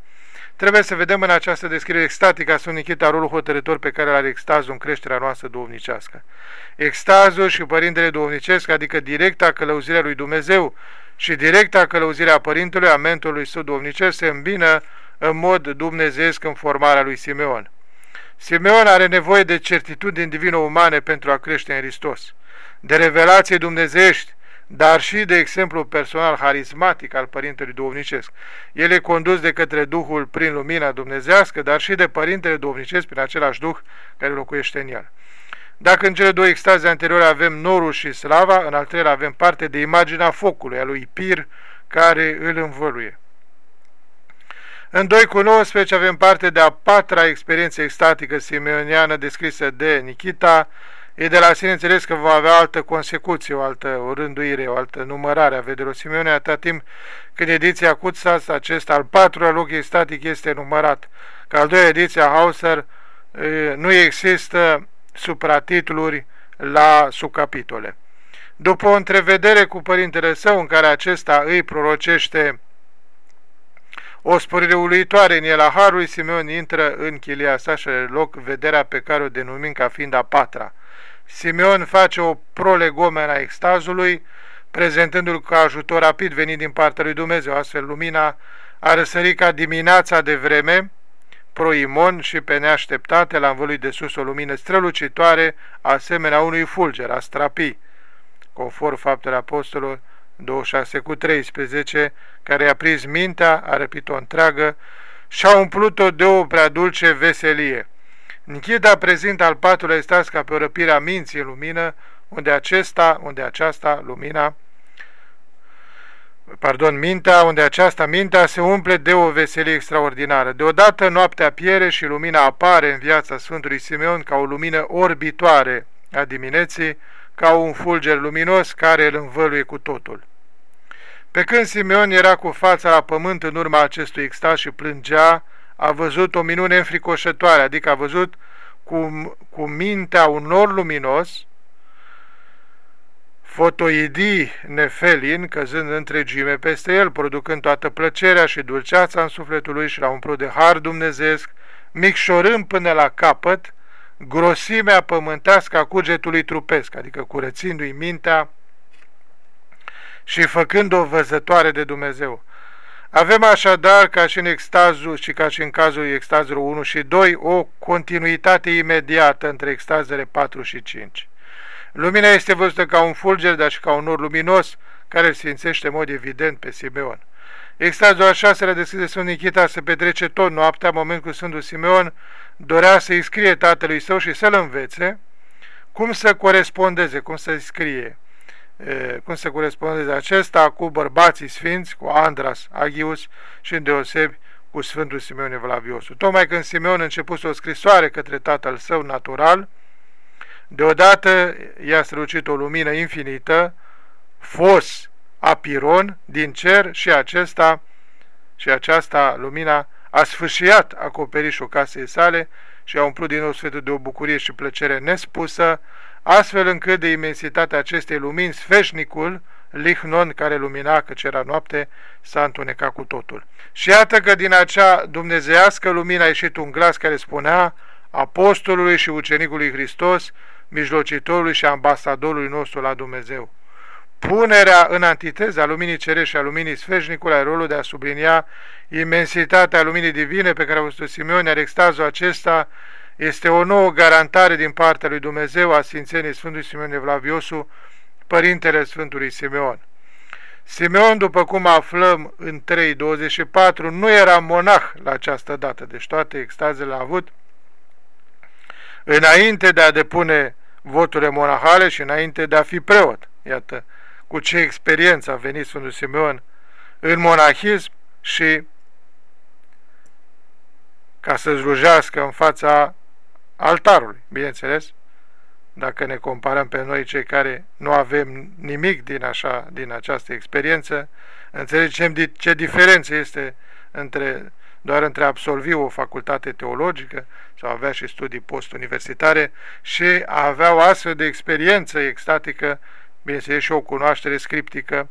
Trebuie să vedem în această descriere extatică a Sfântului Nikita rolul hotărător pe care are extazul în creșterea noastră duovnicească. Extazul și părintele duovnicesc, adică directa călăuzirea lui Dumnezeu și directa călăuzirea Părintelui, a mentorului său duovnicesc, se îmbină în mod dumnezeesc în formarea lui Simeon. Simeon are nevoie de certitudini divino-umane pentru a crește în Hristos. de revelație dumnezești, dar și de exemplu personal harismatic al Părintelui Duhovnicesc. El e condus de către Duhul prin lumina dumnezească, dar și de Părintele Duhovnicesc prin același Duh care locuiește în el. Dacă în cele două extaze anterioare avem norul și slava, în al treilea avem parte de imaginea focului, a lui Pir, care îl învăluie. În 2 cu 19 avem parte de a patra experiență extatică simeoniană descrisă de Nikita. E de la sine înțeles că va avea altă consecuție, o altă o rânduire, o altă numărare a vederilor Simeone, atât timp când ediția Cutsas, acesta al patrulea loc extatic, este numărat. Ca al doilea ediția Hauser nu există supratitluri la subcapitole. După o întrevedere cu părintele său în care acesta îi prorocește o sporire uluitoare în el a Harului, Simeon intră în chilia sa și are loc vederea pe care o denumim ca fiind a patra. Simeon face o prolegomena extazului, prezentându-l ca ajutor rapid venit din partea lui Dumnezeu, astfel lumina a răsărit ca dimineața de vreme, proimon și pe neașteptate l-a învăluit de sus o lumină strălucitoare, asemenea unui fulger, a strapii, conform faptele apostolului 26 cu 13, care i-a prins mintea, a răpit-o întreagă și a umplut-o de o prea dulce veselie. Închida prezintă al patrulea stas ca pe o răpire a minții în lumină, unde acesta, unde aceasta, lumina, pardon, mintea, unde aceasta, mintea, se umple de o veselie extraordinară. Deodată noaptea piere și lumina apare în viața Sfântului Simeon ca o lumină orbitoare a dimineții, ca un fulger luminos care îl învăluie cu totul. Pe când Simeon era cu fața la pământ în urma acestui extaz și plângea, a văzut o minune înfricoșătoare, adică a văzut cu, cu mintea un nor luminos, fotoidii nefelin, căzând întregime peste el, producând toată plăcerea și dulceața în sufletul lui și l-a umplut de har dumnezeesc, micșorând până la capăt grosimea pământească a cugetului trupesc, adică curățindu-i mintea și făcând-o văzătoare de Dumnezeu. Avem așadar, ca și în extazul și ca și în cazul extazului 1 și 2, o continuitate imediată între extazele 4 și 5. Lumina este văzută ca un fulger, dar și ca un nor luminos, care sfințește în mod evident pe Simeon. Extazul al șaselea deschis de Sfânt Nichita se petrece tot noaptea, în moment cu Sfântul Simeon dorea să-i scrie tatălui său și să-l învețe cum să corespondeze, cum să-i scrie, cum să corespondeze acesta cu bărbații sfinți, cu Andras Agius și îndeosebi cu Sfântul Simeon Evlaviosul. Tocmai când Simeon a început o scrisoare către tatăl său natural, deodată i-a strălucit o lumină infinită, fos apiron din cer și acesta și aceasta lumina a sfâșiat acoperișul casei sale și a umplut din nou sfetul de o bucurie și plăcere nespusă, astfel încât de imensitatea acestei lumini sfeșnicul, Lihnon care lumina că era noapte, s-a întunecat cu totul. Și iată că din acea dumnezească lumină a ieșit un glas care spunea apostolului și ucenicului Hristos, mijlocitorului și ambasadorului nostru la Dumnezeu. Punerea în antiteza luminii cerești și a luminii sfeșnicului are rolul de a sublinia imensitatea luminii divine pe care a văzut Simeon, iar extazul acesta este o nouă garantare din partea lui Dumnezeu a Sfințenii Sfântului Simeon Evlaviosu, Părintele Sfântului Simeon. Simeon, după cum aflăm în 3.24, nu era monah la această dată, deci toate extazele a avut înainte de a depune voturile monahale și înainte de a fi preot. Iată cu ce experiență a venit Sfântul Simeon în monahism și ca să slujească în fața altarului, bineînțeles, dacă ne comparăm pe noi cei care nu avem nimic din, așa, din această experiență, înțelegem ce diferență este între, doar între absolvi o facultate teologică sau avea și studii postuniversitare și a avea o astfel de experiență extatică, bineînțeles și o cunoaștere scriptică,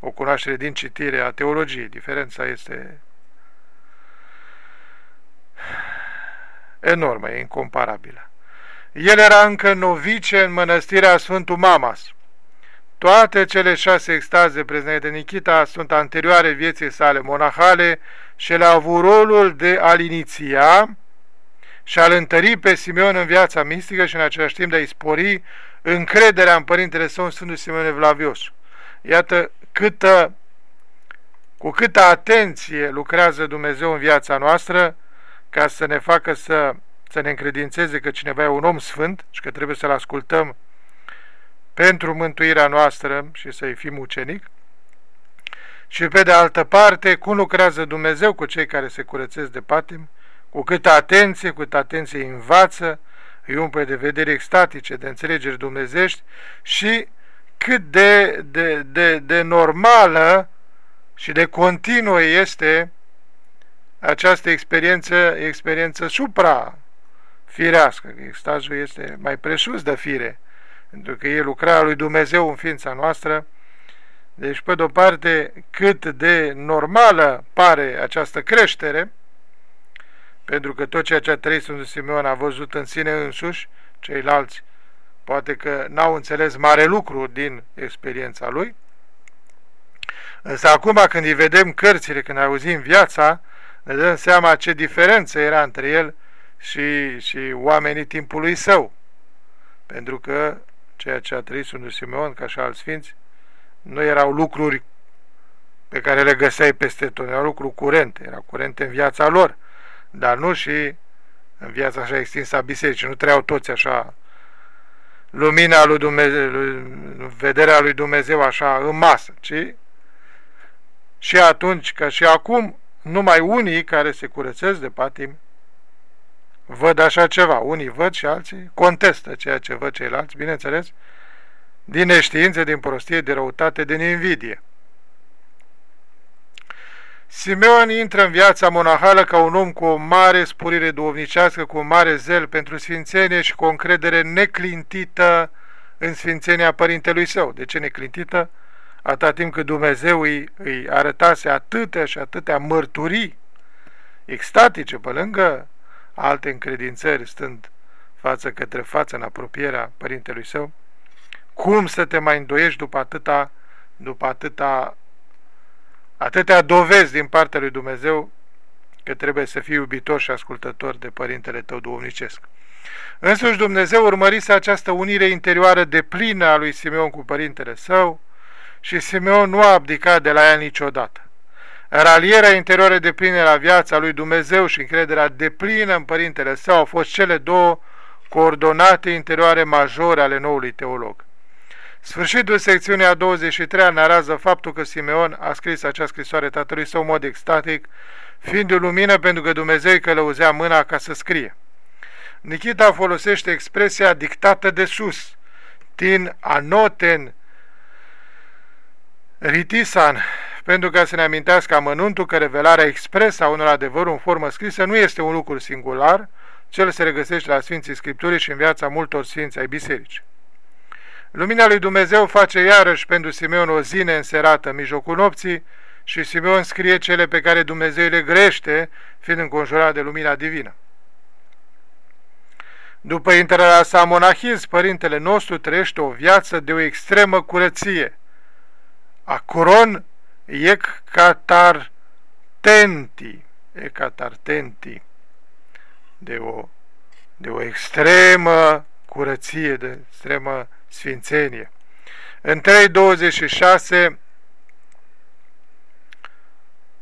o cunoaștere din citire a teologiei. Diferența este enormă, e incomparabilă. El era încă novice în mănăstirea Sfântul Mamas. Toate cele șase extaze prezentate de Nikita sunt anterioare vieții sale monahale și le-au avut rolul de a-l iniția și a-l întări pe Simeon în viața mistică și în același timp de a-i spori încrederea în Părintele Său în Sfântul Simeon Evlavios. Iată câtă, cu câtă atenție lucrează Dumnezeu în viața noastră ca să ne facă să, să ne încredințeze că cineva e un om sfânt și că trebuie să-l ascultăm pentru mântuirea noastră și să-i fim ucenic. Și pe de altă parte, cum lucrează Dumnezeu cu cei care se curățesc de patim, cu câtă atenție, cu câtă atenție învață, îi umple de vedere extatice, de înțelegeri dumnezești și cât de, de, de, de normală și de continuă este această experiență, experiență supra firească, că extazul este mai presus de fire, pentru că e lucrarea lui Dumnezeu în ființa noastră, deci, pe de-o parte, cât de normală pare această creștere, pentru că tot ceea ce a trăit Sfântul Simeon a văzut în sine însuși, ceilalți poate că n-au înțeles mare lucru din experiența lui, însă acum când îi vedem cărțile, când auzim viața, ne dăm seama ce diferență era între el și, și oamenii timpului său. Pentru că ceea ce a trăit Sfântul Simeon, ca și alți sfinți, nu erau lucruri pe care le găseai peste tot, erau lucruri curente, erau curente în viața lor, dar nu și în viața așa extinsă a bisericii, nu trăiau toți așa lumina lui Dumnezeu, vederea lui Dumnezeu așa în masă, ci și atunci, ca și acum, numai unii care se curățesc de patim văd așa ceva. Unii văd și alții contestă ceea ce văd ceilalți, bineînțeles, din neștiință, din prostie, de răutate, din invidie. Simeon intră în viața monahală ca un om cu o mare spurire duovnicească, cu un mare zel pentru sfințenie și cu o încredere neclintită în sfințenia părintelui său. De ce neclintită? Atâta timp cât Dumnezeu îi, îi arătase atâtea și atâtea mărturii extatice pe lângă alte încredințări stând față către față în apropierea părintelui său, cum să te mai îndoiești după atâta, după atâta, atâtea dovezi din partea lui Dumnezeu că trebuie să fii iubitor și ascultător de Părintele tău duomnicesc. Însuși Dumnezeu urmărise această unire interioară de plină a lui Simeon cu Părintele său și Simeon nu a abdicat de la ea niciodată. Ralierea interioară de plină la viața lui Dumnezeu și încrederea de plină în Părintele său au fost cele două coordonate interioare majore ale noului teolog. Sfârșitul secțiunii a 23 narează faptul că Simeon a scris acea scrisoare tatălui său în mod extatic, fiind de lumină pentru că Dumnezeu îi călăuzea mâna ca să scrie. Nikita folosește expresia dictată de sus, tin anoten ritisan, pentru ca să ne amintească amănuntul că revelarea expresă a unor adevăr în formă scrisă nu este un lucru singular, cel se regăsește la Sfinții Scripturii și în viața multor Sfinți ai Bisericii. Lumina lui Dumnezeu face iarăși pentru Simeon o zi înserată în mijlocul nopții și Simeon scrie cele pe care Dumnezeu le grește, fiind înconjurat de lumina divină. După intrarea sa monahism, părintele nostru trăiește o viață de o extremă curăție. Acoron ec catartenti, e catartenti, de o, de o extremă curăție, de extremă sfințenie. În 3.26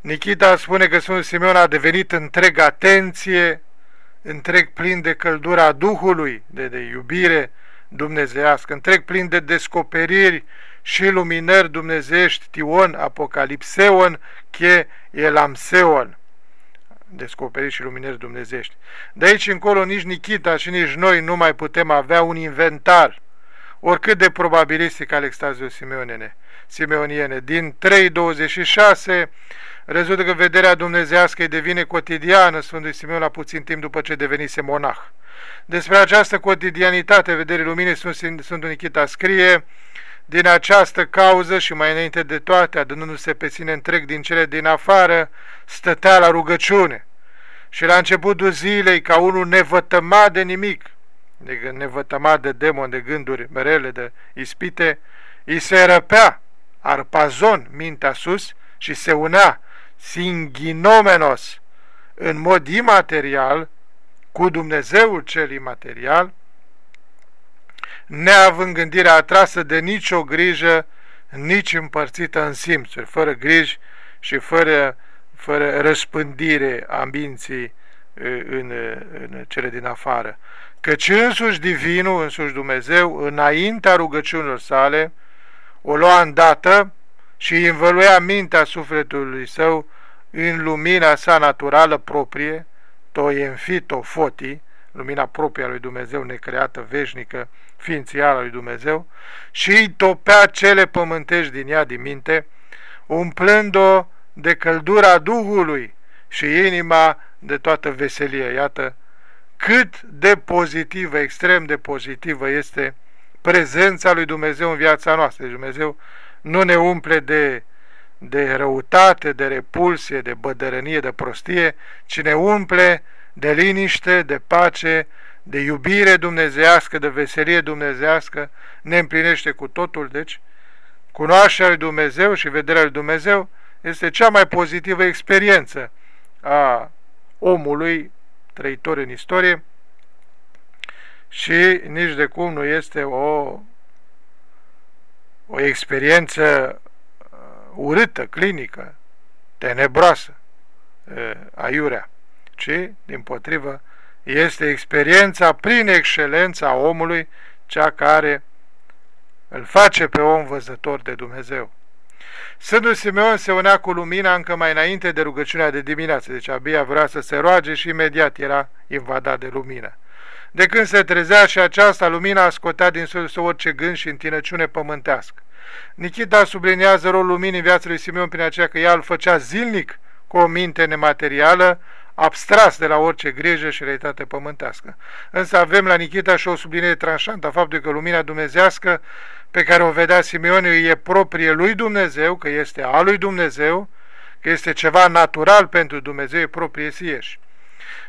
Nikita spune că Sfântul Simeon a devenit întreg atenție, întreg plin de căldura Duhului, de, de iubire dumnezeiască, întreg plin de descoperiri și luminări dumnezeiești, tion, apocalipseon, che elamseon descoperiri și luminări dumnezești. De aici încolo nici Nikita și nici noi nu mai putem avea un inventar oricât de probabilistic al extaziei simeonene, simeoniene. Din 3.26 rezultă că vederea dumnezească îi devine cotidiană Sfântul Simeon la puțin timp după ce devenise monah. Despre această cotidianitate vederii luminii Sfântul Nichita scrie din această cauză și mai înainte de toate, adunându-se pe sine întreg din cele din afară, stătea la rugăciune. Și la începutul zilei, ca unul nevătămat de nimic, de nevătămat de demon, de gânduri merele, de ispite, îi se răpea arpazon mintea sus și se unea singhinomenos în mod imaterial cu Dumnezeul cel imaterial, neavând gândirea atrasă de nicio grijă, nici împărțită în simțuri, fără griji și fără, fără răspândire a minții în, în cele din afară. Căci însuși Divinul, însuși Dumnezeu, înaintea rugăciunilor sale, o lua îndată și îi învăluia mintea sufletului său în lumina sa naturală proprie, to enfito foti, lumina proprie a lui Dumnezeu, necreată, veșnică, ființială a lui Dumnezeu, și îi topea cele pământești din ea din minte, umplând-o de căldura Duhului și inima de toată veselie. Iată cât de pozitivă, extrem de pozitivă este prezența lui Dumnezeu în viața noastră. Deci Dumnezeu nu ne umple de, de răutate, de repulsie, de bădărănie, de prostie, ci ne umple de liniște, de pace, de iubire dumnezească, de veselie dumnezească, ne împlinește cu totul, deci cunoașterea lui Dumnezeu și vederea lui Dumnezeu este cea mai pozitivă experiență a omului trăitor în istorie și nici de cum nu este o, o experiență uh, urâtă, clinică, tenebroasă, uh, aiurea, ci, din potrivă, este experiența prin excelența a omului, cea care îl face pe om văzător de Dumnezeu. Sfântul Simeon se unea cu lumina încă mai înainte de rugăciunea de dimineață, deci abia vrea să se roage și imediat era invadat de lumină. De când se trezea și aceasta, lumina scotea din său orice gând și întinăciune pământească. Nikita subliniază rolul luminii în viața lui Simeon prin aceea că ea îl făcea zilnic cu o minte nematerială, abstras de la orice grijă și realitate pământească. Însă avem la Nikita și o subliniere tranșantă a faptului că lumina dumnezească pe care o vedea Simeon e proprie lui Dumnezeu, că este a lui Dumnezeu, că este ceva natural pentru Dumnezeu, e proprie sieși.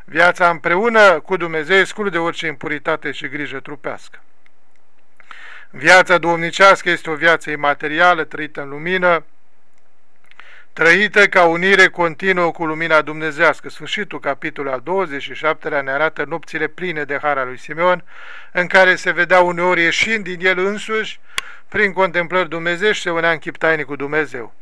Viața împreună cu Dumnezeu exclude orice impuritate și grijă trupească. Viața duomnicească este o viață imaterială, trăită în lumină, trăită ca unire continuă cu lumina dumnezească. Sfârșitul capitolului al 27-lea ne arată nopțile pline de hara lui Simeon, în care se vedea uneori ieșind din el însuși, prin contemplări dumnezești, se unea în chip tainic cu Dumnezeu.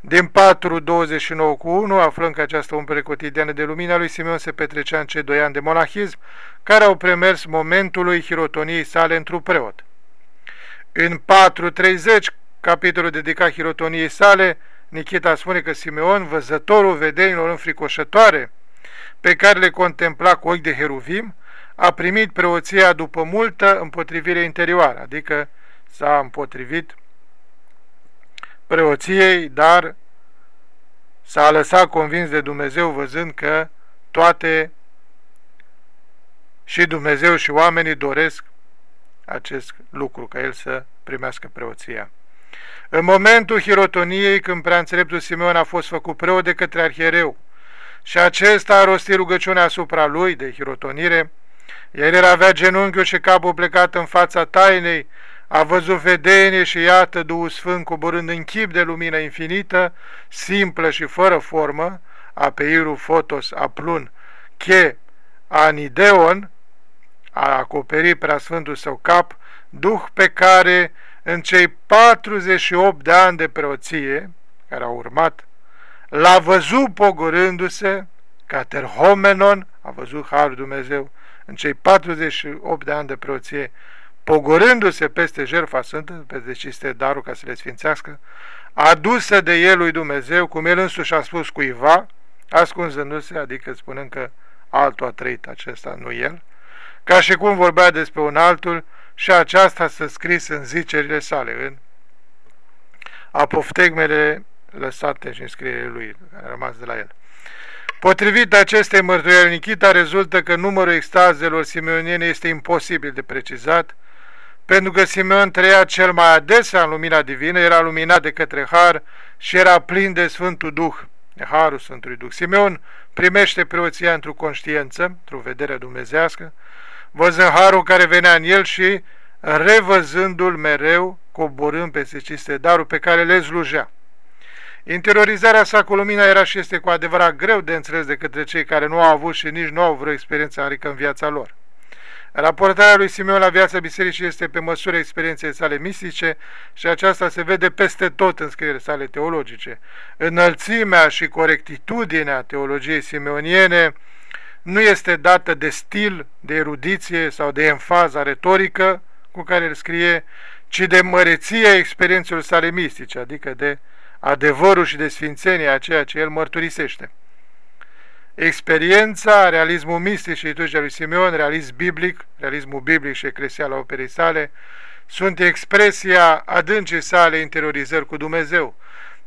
Din 4, 29 cu 1 aflăm că această umplere cotidiană de lumina lui Simeon se petrecea în cei doi ani de monahism, care au premers momentului hirotoniei sale într-un preot. În 4.30, capitolul dedicat hirotoniei sale, Nichita spune că Simeon, văzătorul vedenilor înfricoșătoare, pe care le contempla cu ochi de heruvim, a primit preoția după multă împotrivire interioară, adică s-a împotrivit preoției, dar s-a lăsat convins de Dumnezeu văzând că toate și Dumnezeu și oamenii doresc acest lucru, ca el să primească preoția. În momentul hirotoniei, când prea înțeleptul Simeon a fost făcut preot de către arhiereu și acesta a rostit rugăciunea asupra lui de hirotonire, el avea genunchiul și capul plecat în fața tainei a văzut vedenie și iată Duhul Sfânt coborând în chip de lumină infinită, simplă și fără formă, apeiru fotos aplun, che anideon, a acoperit preasfântul său cap, duh pe care în cei 48 de ani de preoție, care au urmat, l-a văzut pogorându-se ca terhomenon, a văzut Harul Dumnezeu, în cei 48 de ani de preoție, pogorându-se peste jertfa sfântă, peste ciste darul ca să le sfințească, adusă de el lui Dumnezeu, cum el însuși a spus cuiva, ascunzându-se, adică spunând că altul a trăit acesta, nu el, ca și cum vorbea despre un altul și aceasta să scris în zicerile sale, în apoftegmele lăsate și în scrierile lui, care a rămas de la el. Potrivit acestei mărturii Nikita, rezultă că numărul extazelor simeoniene este imposibil de precizat, pentru că Simeon trăia cel mai adesea în lumina divină, era luminat de către Har și era plin de Sfântul Duh, de Harul Sfântului Duh. Simeon primește preoția într-o conștiință, într-o vedere dumnezească, văzând Harul care venea în el și revăzându-l mereu, coborând pe ciste darul pe care le slujea. Interiorizarea sa cu lumina era și este cu adevărat greu de înțeles de către cei care nu au avut și nici nu au vreo experiență arică în viața lor. Raportarea lui Simeon la viața bisericii este pe măsură experienței sale mistice și aceasta se vede peste tot în scrierile sale teologice. Înălțimea și corectitudinea teologiei simeoniene nu este dată de stil, de erudiție sau de enfaza retorică cu care îl scrie, ci de măreția experiențelor sale mistice, adică de adevărul și de sfințenia a ceea ce el mărturisește. Experiența, realismul mistic și liturgia lui Simeon, realism biblic, realismul biblic și eclesial a operei sale, sunt expresia adâncii sale interiorizări cu Dumnezeu.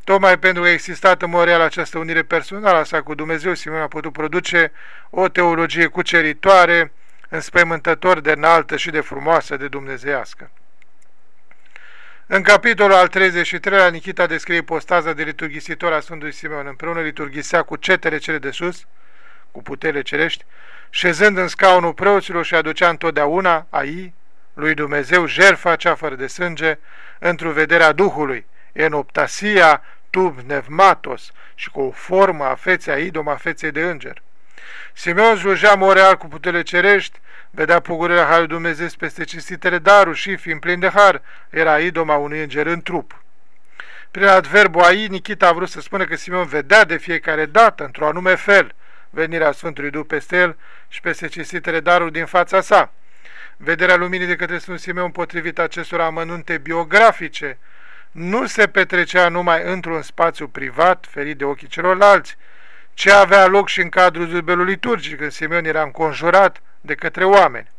Tocmai pentru că a existat în mod real această unire personală a sa cu Dumnezeu, Simeon a putut produce o teologie cuceritoare, înspăimântător de înaltă și de frumoasă de dumnezeiască. În capitolul al 33-lea, Nichita descrie postaza de liturghisitor a Sfântului Simeon. Împreună liturghisea cu cetele cele de sus, cu putere cerești, șezând în scaunul preoților și aducea întotdeauna ai lui Dumnezeu jerfa cea fără de sânge, într-o vederea Duhului, enoptasia tub nevmatos și cu o formă a feței a idom a feței de înger. Simeon slujea moreal cu putere cerești, vedea pugurirea Harului Dumnezeu peste cinstitele daruri și, fiind plin de har, era idoma unui înger în trup. Prin adverbul ai, Nichita a vrut să spună că Simeon vedea de fiecare dată, într-o anume fel, venirea Sfântului Duh peste el și peste cinstitele daruri din fața sa. Vederea luminii de către Sfântul Simeon potrivit acestor amănunte biografice nu se petrecea numai într-un spațiu privat, ferit de ochii celorlalți, ce avea loc și în cadrul zilbelului liturgic, când Simeon era înconjurat de către oameni.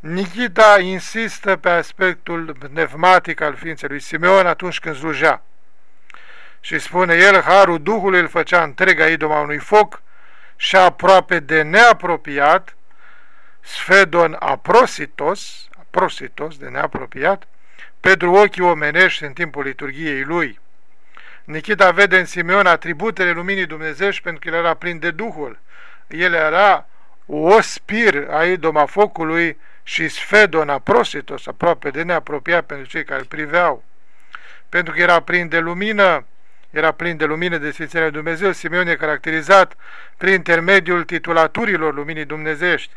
Nikita insistă pe aspectul pneumatic al ființei lui Simeon atunci când slujea. Și spune el, harul Duhului îl făcea întreg idoma unui foc și aproape de neapropiat, sfedon aprositos, aprositos de neapropiat, pentru ochii omenești în timpul liturgiei lui. Nikita vede în Simeon atributele luminii dumnezești pentru că el era plin de Duhul. El era o spir a idoma focului și sfedon aprositos, aproape de neapropiat pentru cei care priveau. Pentru că era plin de lumină, era plin de lumină de Sfințenia lui Dumnezeu, Simeon e caracterizat prin intermediul titulaturilor luminii dumnezești.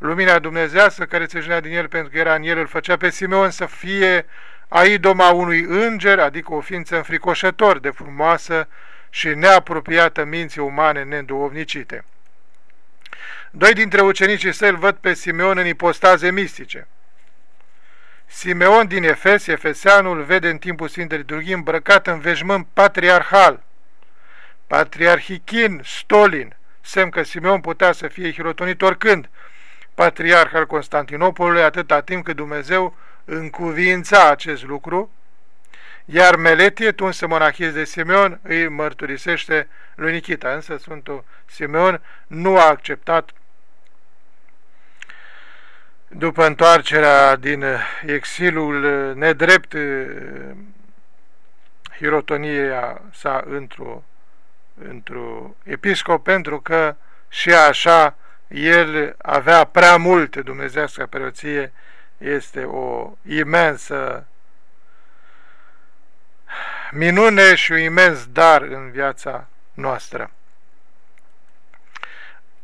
Lumina dumnezească care țâșnea din el pentru că era în el îl făcea pe Simeon să fie a idoma unui înger, adică o ființă înfricoșător de frumoasă și neapropiată minții umane neînduovnicite. Doi dintre ucenicii săi îl văd pe Simeon în ipostaze mistice. Simeon din Efes, Efeseanul, vede în timpul Sfintei Liturghii îmbrăcat în veșmânt patriarhal, patriarhichin, stolin, semn că Simeon putea să fie hirotonit oricând, patriarh al Constantinopolului, atâta timp cât Dumnezeu încuvința acest lucru, iar Meletie, tunsă monachist de Simeon, îi mărturisește lui Nikita, însă Sfântul Simeon nu a acceptat. După întoarcerea din exilul nedrept hirotonia sa într-o într episcop, pentru că și așa el avea prea multe dumnezească preoție, este o imensă minune și un imens dar în viața noastră.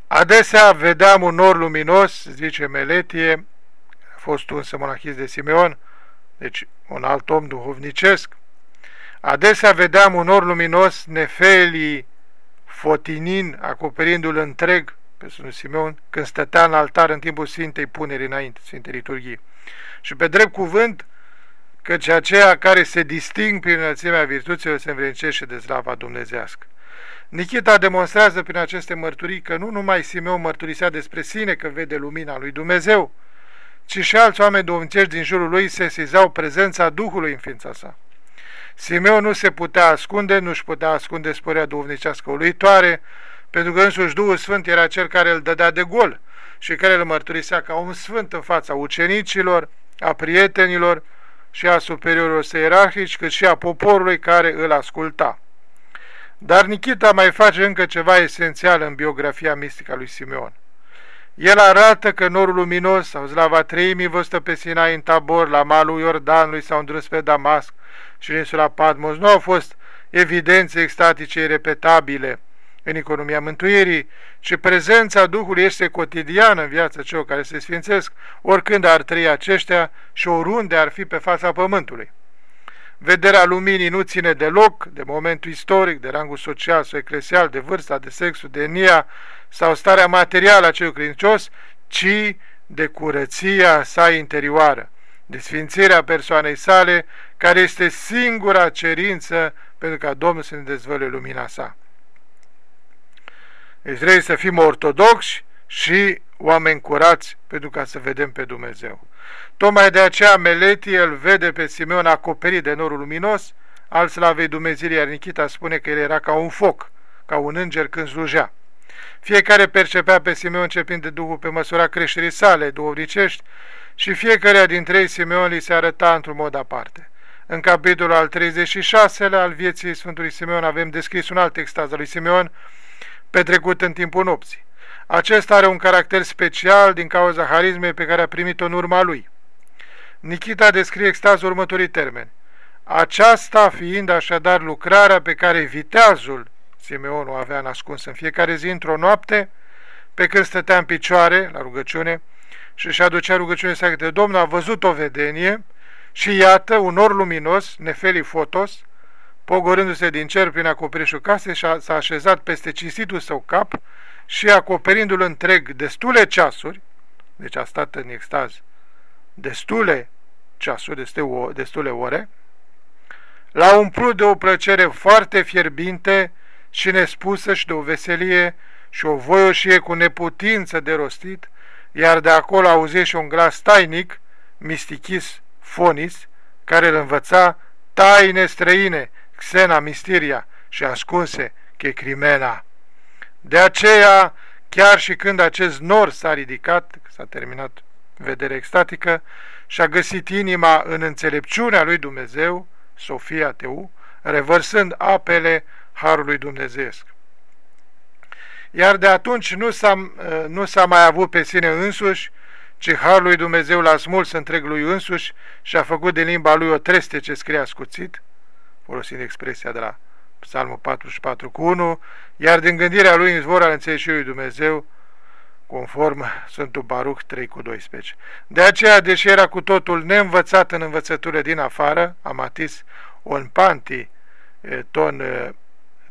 Adesea vedeam un nor luminos, zice Meletie, a fost un monachist de Simeon, deci un alt om duhovnicesc. Adesea vedeam un nor luminos, nefelii, fotinin, acoperindu-l întreg pe Sfântul Simeon, când stătea în altar în timpul Sfintei Puneri înainte, Sfintei Liturghii. Și pe drept cuvânt, căci aceea care se disting prin înălțimea virtuților se învrednicește de slava dumnezească. Nichita demonstrează prin aceste mărturii că nu numai Simeon mărturisea despre sine că vede lumina lui Dumnezeu, ci și alți oameni duhovnicești din jurul lui se sizau prezența Duhului în ființa sa. Simeon nu se putea ascunde, nu-și putea ascunde sporea duhovnicească uluitoare, pentru că însuși Duhul Sfânt era cel care îl dădea de gol și care îl mărturisea ca un sfânt în fața ucenicilor, a prietenilor și a superiorilor săi ierarhici, cât și a poporului care îl asculta. Dar Nikita mai face încă ceva esențial în biografia mistică a lui Simeon. El arată că norul luminos sau zlava treimii văzută pe Sinai în tabor, la malul Iordanului sau îndrâns pe Damasc și în insula Patmos nu au fost evidențe extatice repetabile în economia mântuirii, ci prezența Duhului este cotidiană în viața celor care se sfințesc, oricând ar trăi aceștia și oriunde ar fi pe fața pământului. Vederea luminii nu ține de loc, de momentul istoric, de rangul social sau eclesial, de vârsta, de sexul, de nia sau starea materială a celui credincios, ci de curăția sa interioară, de sfințirea persoanei sale, care este singura cerință pentru ca Domnul să ne dezvăluie lumina sa. Deci trebuie să fim ortodoxi și oameni curați pentru ca să vedem pe Dumnezeu. Tocmai de aceea Meleti îl vede pe Simeon acoperit de norul luminos, al slavei Dumnezeirii, iar Nichita spune că el era ca un foc, ca un înger când slujea. Fiecare percepea pe Simeon începind de Duhul pe măsura creșterii sale duhovnicești și fiecare dintre ei Simeon li se arăta într-un mod aparte. În capitolul al 36-lea al vieții Sfântului Simeon avem descris un alt extaz al lui Simeon, petrecut în timpul nopții. Acesta are un caracter special din cauza harismei pe care a primit-o în urma lui. Nikita descrie extazul următorii termeni. Aceasta fiind așadar lucrarea pe care viteazul Simeon o avea nascuns în fiecare zi într-o noapte, pe când stătea în picioare la rugăciune și își aducea rugăciune să de Domnul a văzut o vedenie și iată un or luminos, Nefeli Fotos, pogorându-se din cer prin acoperișul casei și s-a așezat peste cinstitul său cap și acoperindu-l întreg destule ceasuri, deci a stat în extaz destule ceasuri, destule ore, l-a umplut de o plăcere foarte fierbinte și nespusă și de o veselie și o voioșie cu neputință de rostit, iar de acolo auzi și un glas tainic, mistichis fonis, care îl învăța taine străine, xena mistiria și ascunse checrimena. De aceea, chiar și când acest nor s-a ridicat, s-a terminat vederea extatică, și-a găsit inima în înțelepciunea lui Dumnezeu, Sofia Teu, revărsând apele Harului Dumnezeesc. Iar de atunci nu s-a, nu s-a mai avut pe sine însuși, ci Harul lui Dumnezeu l-a smuls lui însuși și a făcut din limba lui o treste ce scrie ascuțit, folosind expresia de la Psalmul 44 cu 1, iar din gândirea lui în izvor al înțeleșirii lui Dumnezeu, conform Sfântul Baruch 3 cu 12. De aceea, deși era cu totul neînvățat în învățătură din afară, amatis on panti ton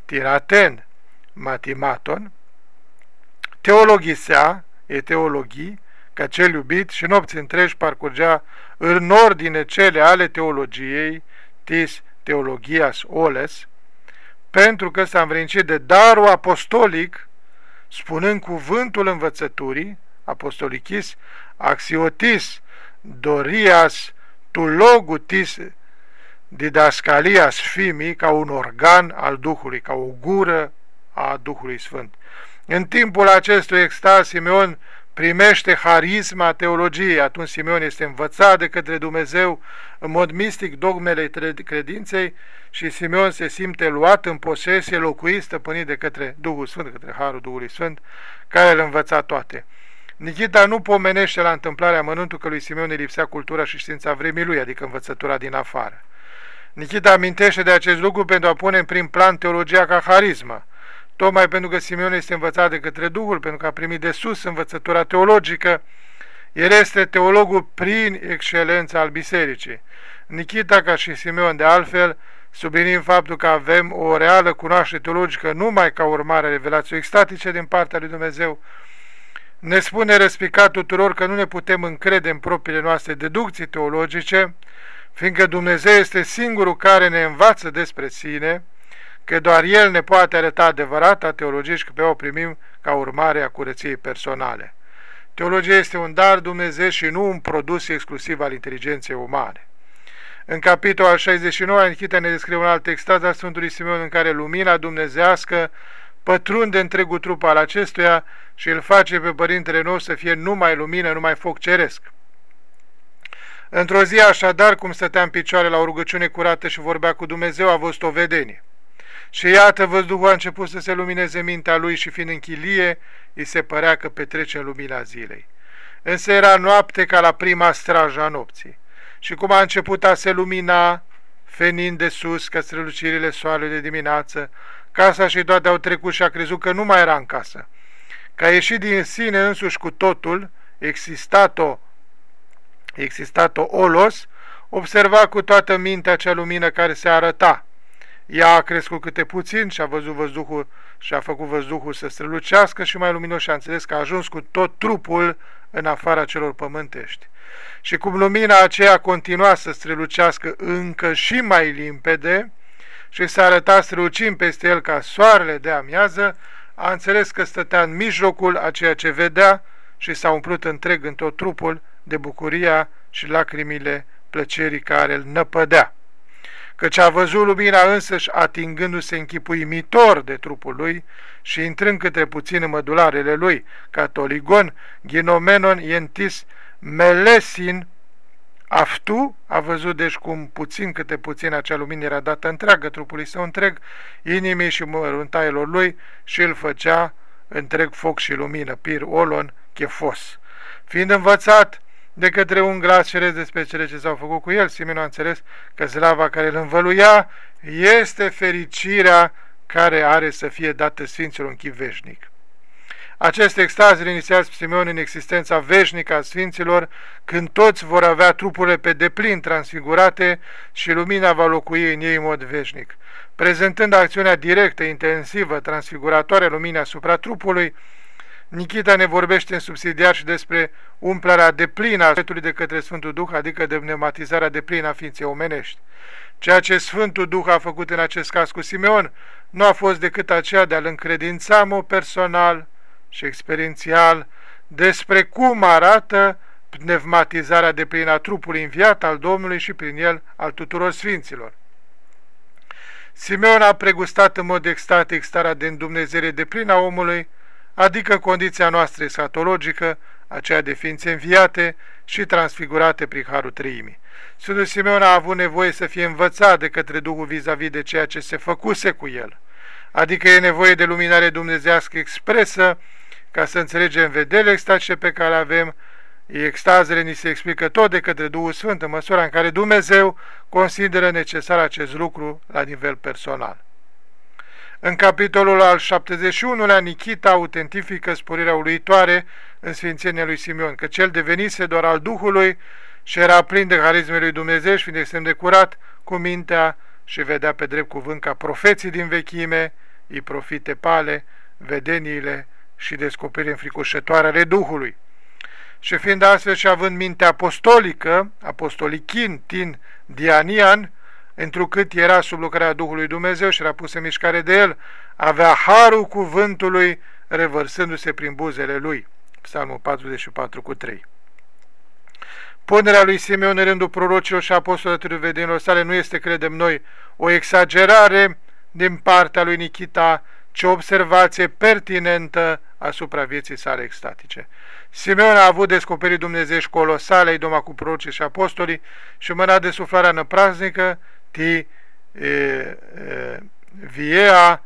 tiraten matimaton, teologisea, e teologii, ca cel iubit și nopți întregi parcurgea în ordine cele ale teologiei, tis teologias oles, pentru că s-a învrincit de darul apostolic, spunând cuvântul învățăturii, apostolichis, axiotis, dorias, tulogutis, didascalias fimi, ca un organ al Duhului, ca o gură a Duhului Sfânt. În timpul acestui extaz, Simeon primește harisma teologiei, atunci Simeon este învățat de către Dumnezeu în mod mistic dogmele credinței și Simeon se simte luat în posesie, locuit, stăpânit de către Duhul Sfânt, către Harul Duhului Sfânt, care îl învăța toate. Nikita nu pomenește la întâmplarea mănântul că lui Simeon îi lipsea cultura și știința vremii lui, adică învățătura din afară. Nikita amintește de acest lucru pentru a pune în prim plan teologia ca harismă, tocmai pentru că Simeon este învățat de către Duhul, pentru că a primit de sus învățătura teologică, el este teologul prin excelență al bisericii. Nikita, ca și Simeon de altfel, sublinim faptul că avem o reală cunoaștere teologică numai ca urmare a revelației extatice din partea lui Dumnezeu, ne spune răspicat tuturor că nu ne putem încrede în propriile noastre deducții teologice, fiindcă Dumnezeu este singurul care ne învață despre sine, că doar El ne poate arăta adevărata teologie și că pe o primim ca urmare a curăției personale. Teologia este un dar Dumnezeu și nu un produs exclusiv al inteligenței umane. În capitolul al 69, Anchita ne descrie un alt extaz al Sfântului Simeon în care lumina dumnezească pătrunde întregul trup al acestuia și îl face pe Părintele nostru să fie numai lumină, numai foc ceresc. Într-o zi așadar, cum stătea în picioare la o rugăciune curată și vorbea cu Dumnezeu, a văzut o vedenie. Și iată, văzduhul a început să se lumineze mintea lui și fiind în chilie, îi se părea că petrece în lumina zilei. Însă era noapte ca la prima strajă a nopții. Și cum a început a se lumina, fenind de sus ca strălucirile soarelui de dimineață. Casa și toate au trecut și a crezut că nu mai era în casă. Ca ieșit din sine însuși cu totul, existat-o existat-o olos, observa cu toată mintea acea lumină care se arăta. Ea a crescut câte puțin și a văzut văzduhul și a făcut văzduhul să strălucească și mai luminos și a înțeles că a ajuns cu tot trupul în afara celor pământești. Și cum lumina aceea continua să strălucească încă și mai limpede și să arăta strălucind peste el ca soarele de amiază, a înțeles că stătea în mijlocul a ceea ce vedea și s-a umplut întreg în tot trupul de bucuria și lacrimile plăcerii care îl năpădea. Căci a văzut lumina însăși atingându-se în chipul imitor de trupul lui și intrând câte puțin în mădularele lui, ca toligon, ghinomenon entis melesin Aftu a văzut deci cum puțin câte puțin acea lumină era dată întreagă trupului său întreg, inimii și măruntailor lui și îl făcea întreg foc și lumină, pir, olon, chefos. Fiind învățat de către un glas ceresc despre cele ce s-au făcut cu el, Simeon a înțeles că slava care îl învăluia este fericirea care are să fie dată Sfinților în chip veșnic. Acest extaz îl inițiază Simeon în existența veșnică a Sfinților, când toți vor avea trupurile pe deplin transfigurate și lumina va locui în ei în mod veșnic. Prezentând acțiunea directă, intensivă, transfiguratoare luminii asupra trupului, Nikita ne vorbește în subsidiar și despre umplerea deplină a Sfântului de către Sfântul Duh, adică de pneumatizarea deplină a ființei omenești. Ceea ce Sfântul Duh a făcut în acest caz cu Simeon nu a fost decât aceea de a-l încredința mă personal și experiențial despre cum arată pneumatizarea de plin a trupului înviat al Domnului și prin el al tuturor sfinților. Simeon a pregustat în mod extatic starea de îndumnezere de plin a omului, adică condiția noastră escatologică, aceea de ființe înviate și transfigurate prin Harul Treimii. Sfântul Simeon a avut nevoie să fie învățat de către Duhul vis-a-vis -vis de ceea ce se făcuse cu el, adică e nevoie de luminare dumnezească expresă ca să înțelegem vederile extatice pe care le avem, extazele ni se explică tot de către Duhul Sfânt în măsura în care Dumnezeu consideră necesar acest lucru la nivel personal. În capitolul al 71-lea, Nikita autentifică sporirea uluitoare în Sfințenia lui Simeon, că cel devenise doar al Duhului și era plin de harismele lui Dumnezeu și fiind extrem de curat cu mintea și vedea pe drept cuvânt ca profeții din vechime, îi profite pale, vedeniile și descoperiri înfricoșătoare ale Duhului. Și fiind astfel și având mintea apostolică, apostolichin, tin, dianian, întrucât era sub lucrarea Duhului Dumnezeu și era pus în mișcare de el, avea harul cuvântului revărsându-se prin buzele lui. Psalmul 44 cu 3. Punerea lui Simeon în rândul prorocilor și apostolilor vedenilor sale nu este, credem noi, o exagerare din partea lui Nikita, ci o observație pertinentă asupra vieții sale extatice. Simeon a avut descoperiri dumnezeiești colosale, idoma cu prorocii și apostolii și mâna de suflarea năpraznică, ti e, e, viea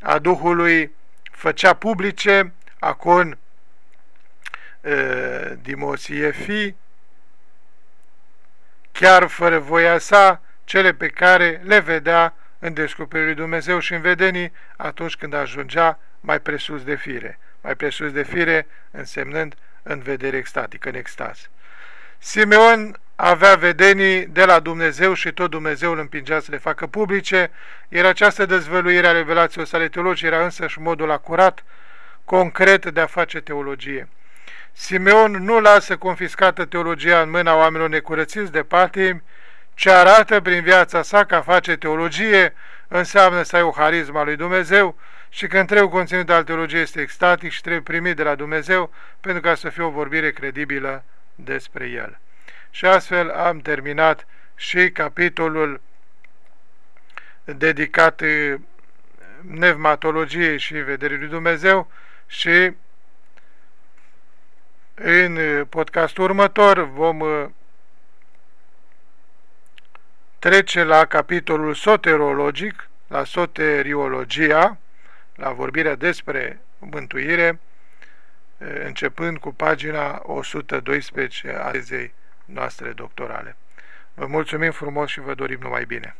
a Duhului făcea publice, acon dimosie fi, chiar fără voia sa, cele pe care le vedea în descoperirea lui Dumnezeu și în vedenii atunci când ajungea mai presus de fire. Mai presus de fire însemnând în vedere extatică, în extaz. Simeon avea vedenii de la Dumnezeu și tot Dumnezeu îl împingea să le facă publice, iar această dezvăluire a revelației sale teologiei era însăși modul acurat, concret de a face teologie. Simeon nu lasă confiscată teologia în mâna oamenilor necurățiți de patimi, ce arată prin viața sa că a face teologie înseamnă să ai o harisma lui Dumnezeu și că întregul conținut al teologiei este extatic și trebuie primit de la Dumnezeu pentru ca să fie o vorbire credibilă despre el. Și astfel am terminat și capitolul dedicat nevmatologiei și vederii lui Dumnezeu și în podcastul următor vom uh, trece la capitolul soterologic, la soteriologia, la vorbirea despre mântuire, uh, începând cu pagina 112 a tezei noastre doctorale. Vă mulțumim frumos și vă dorim numai bine!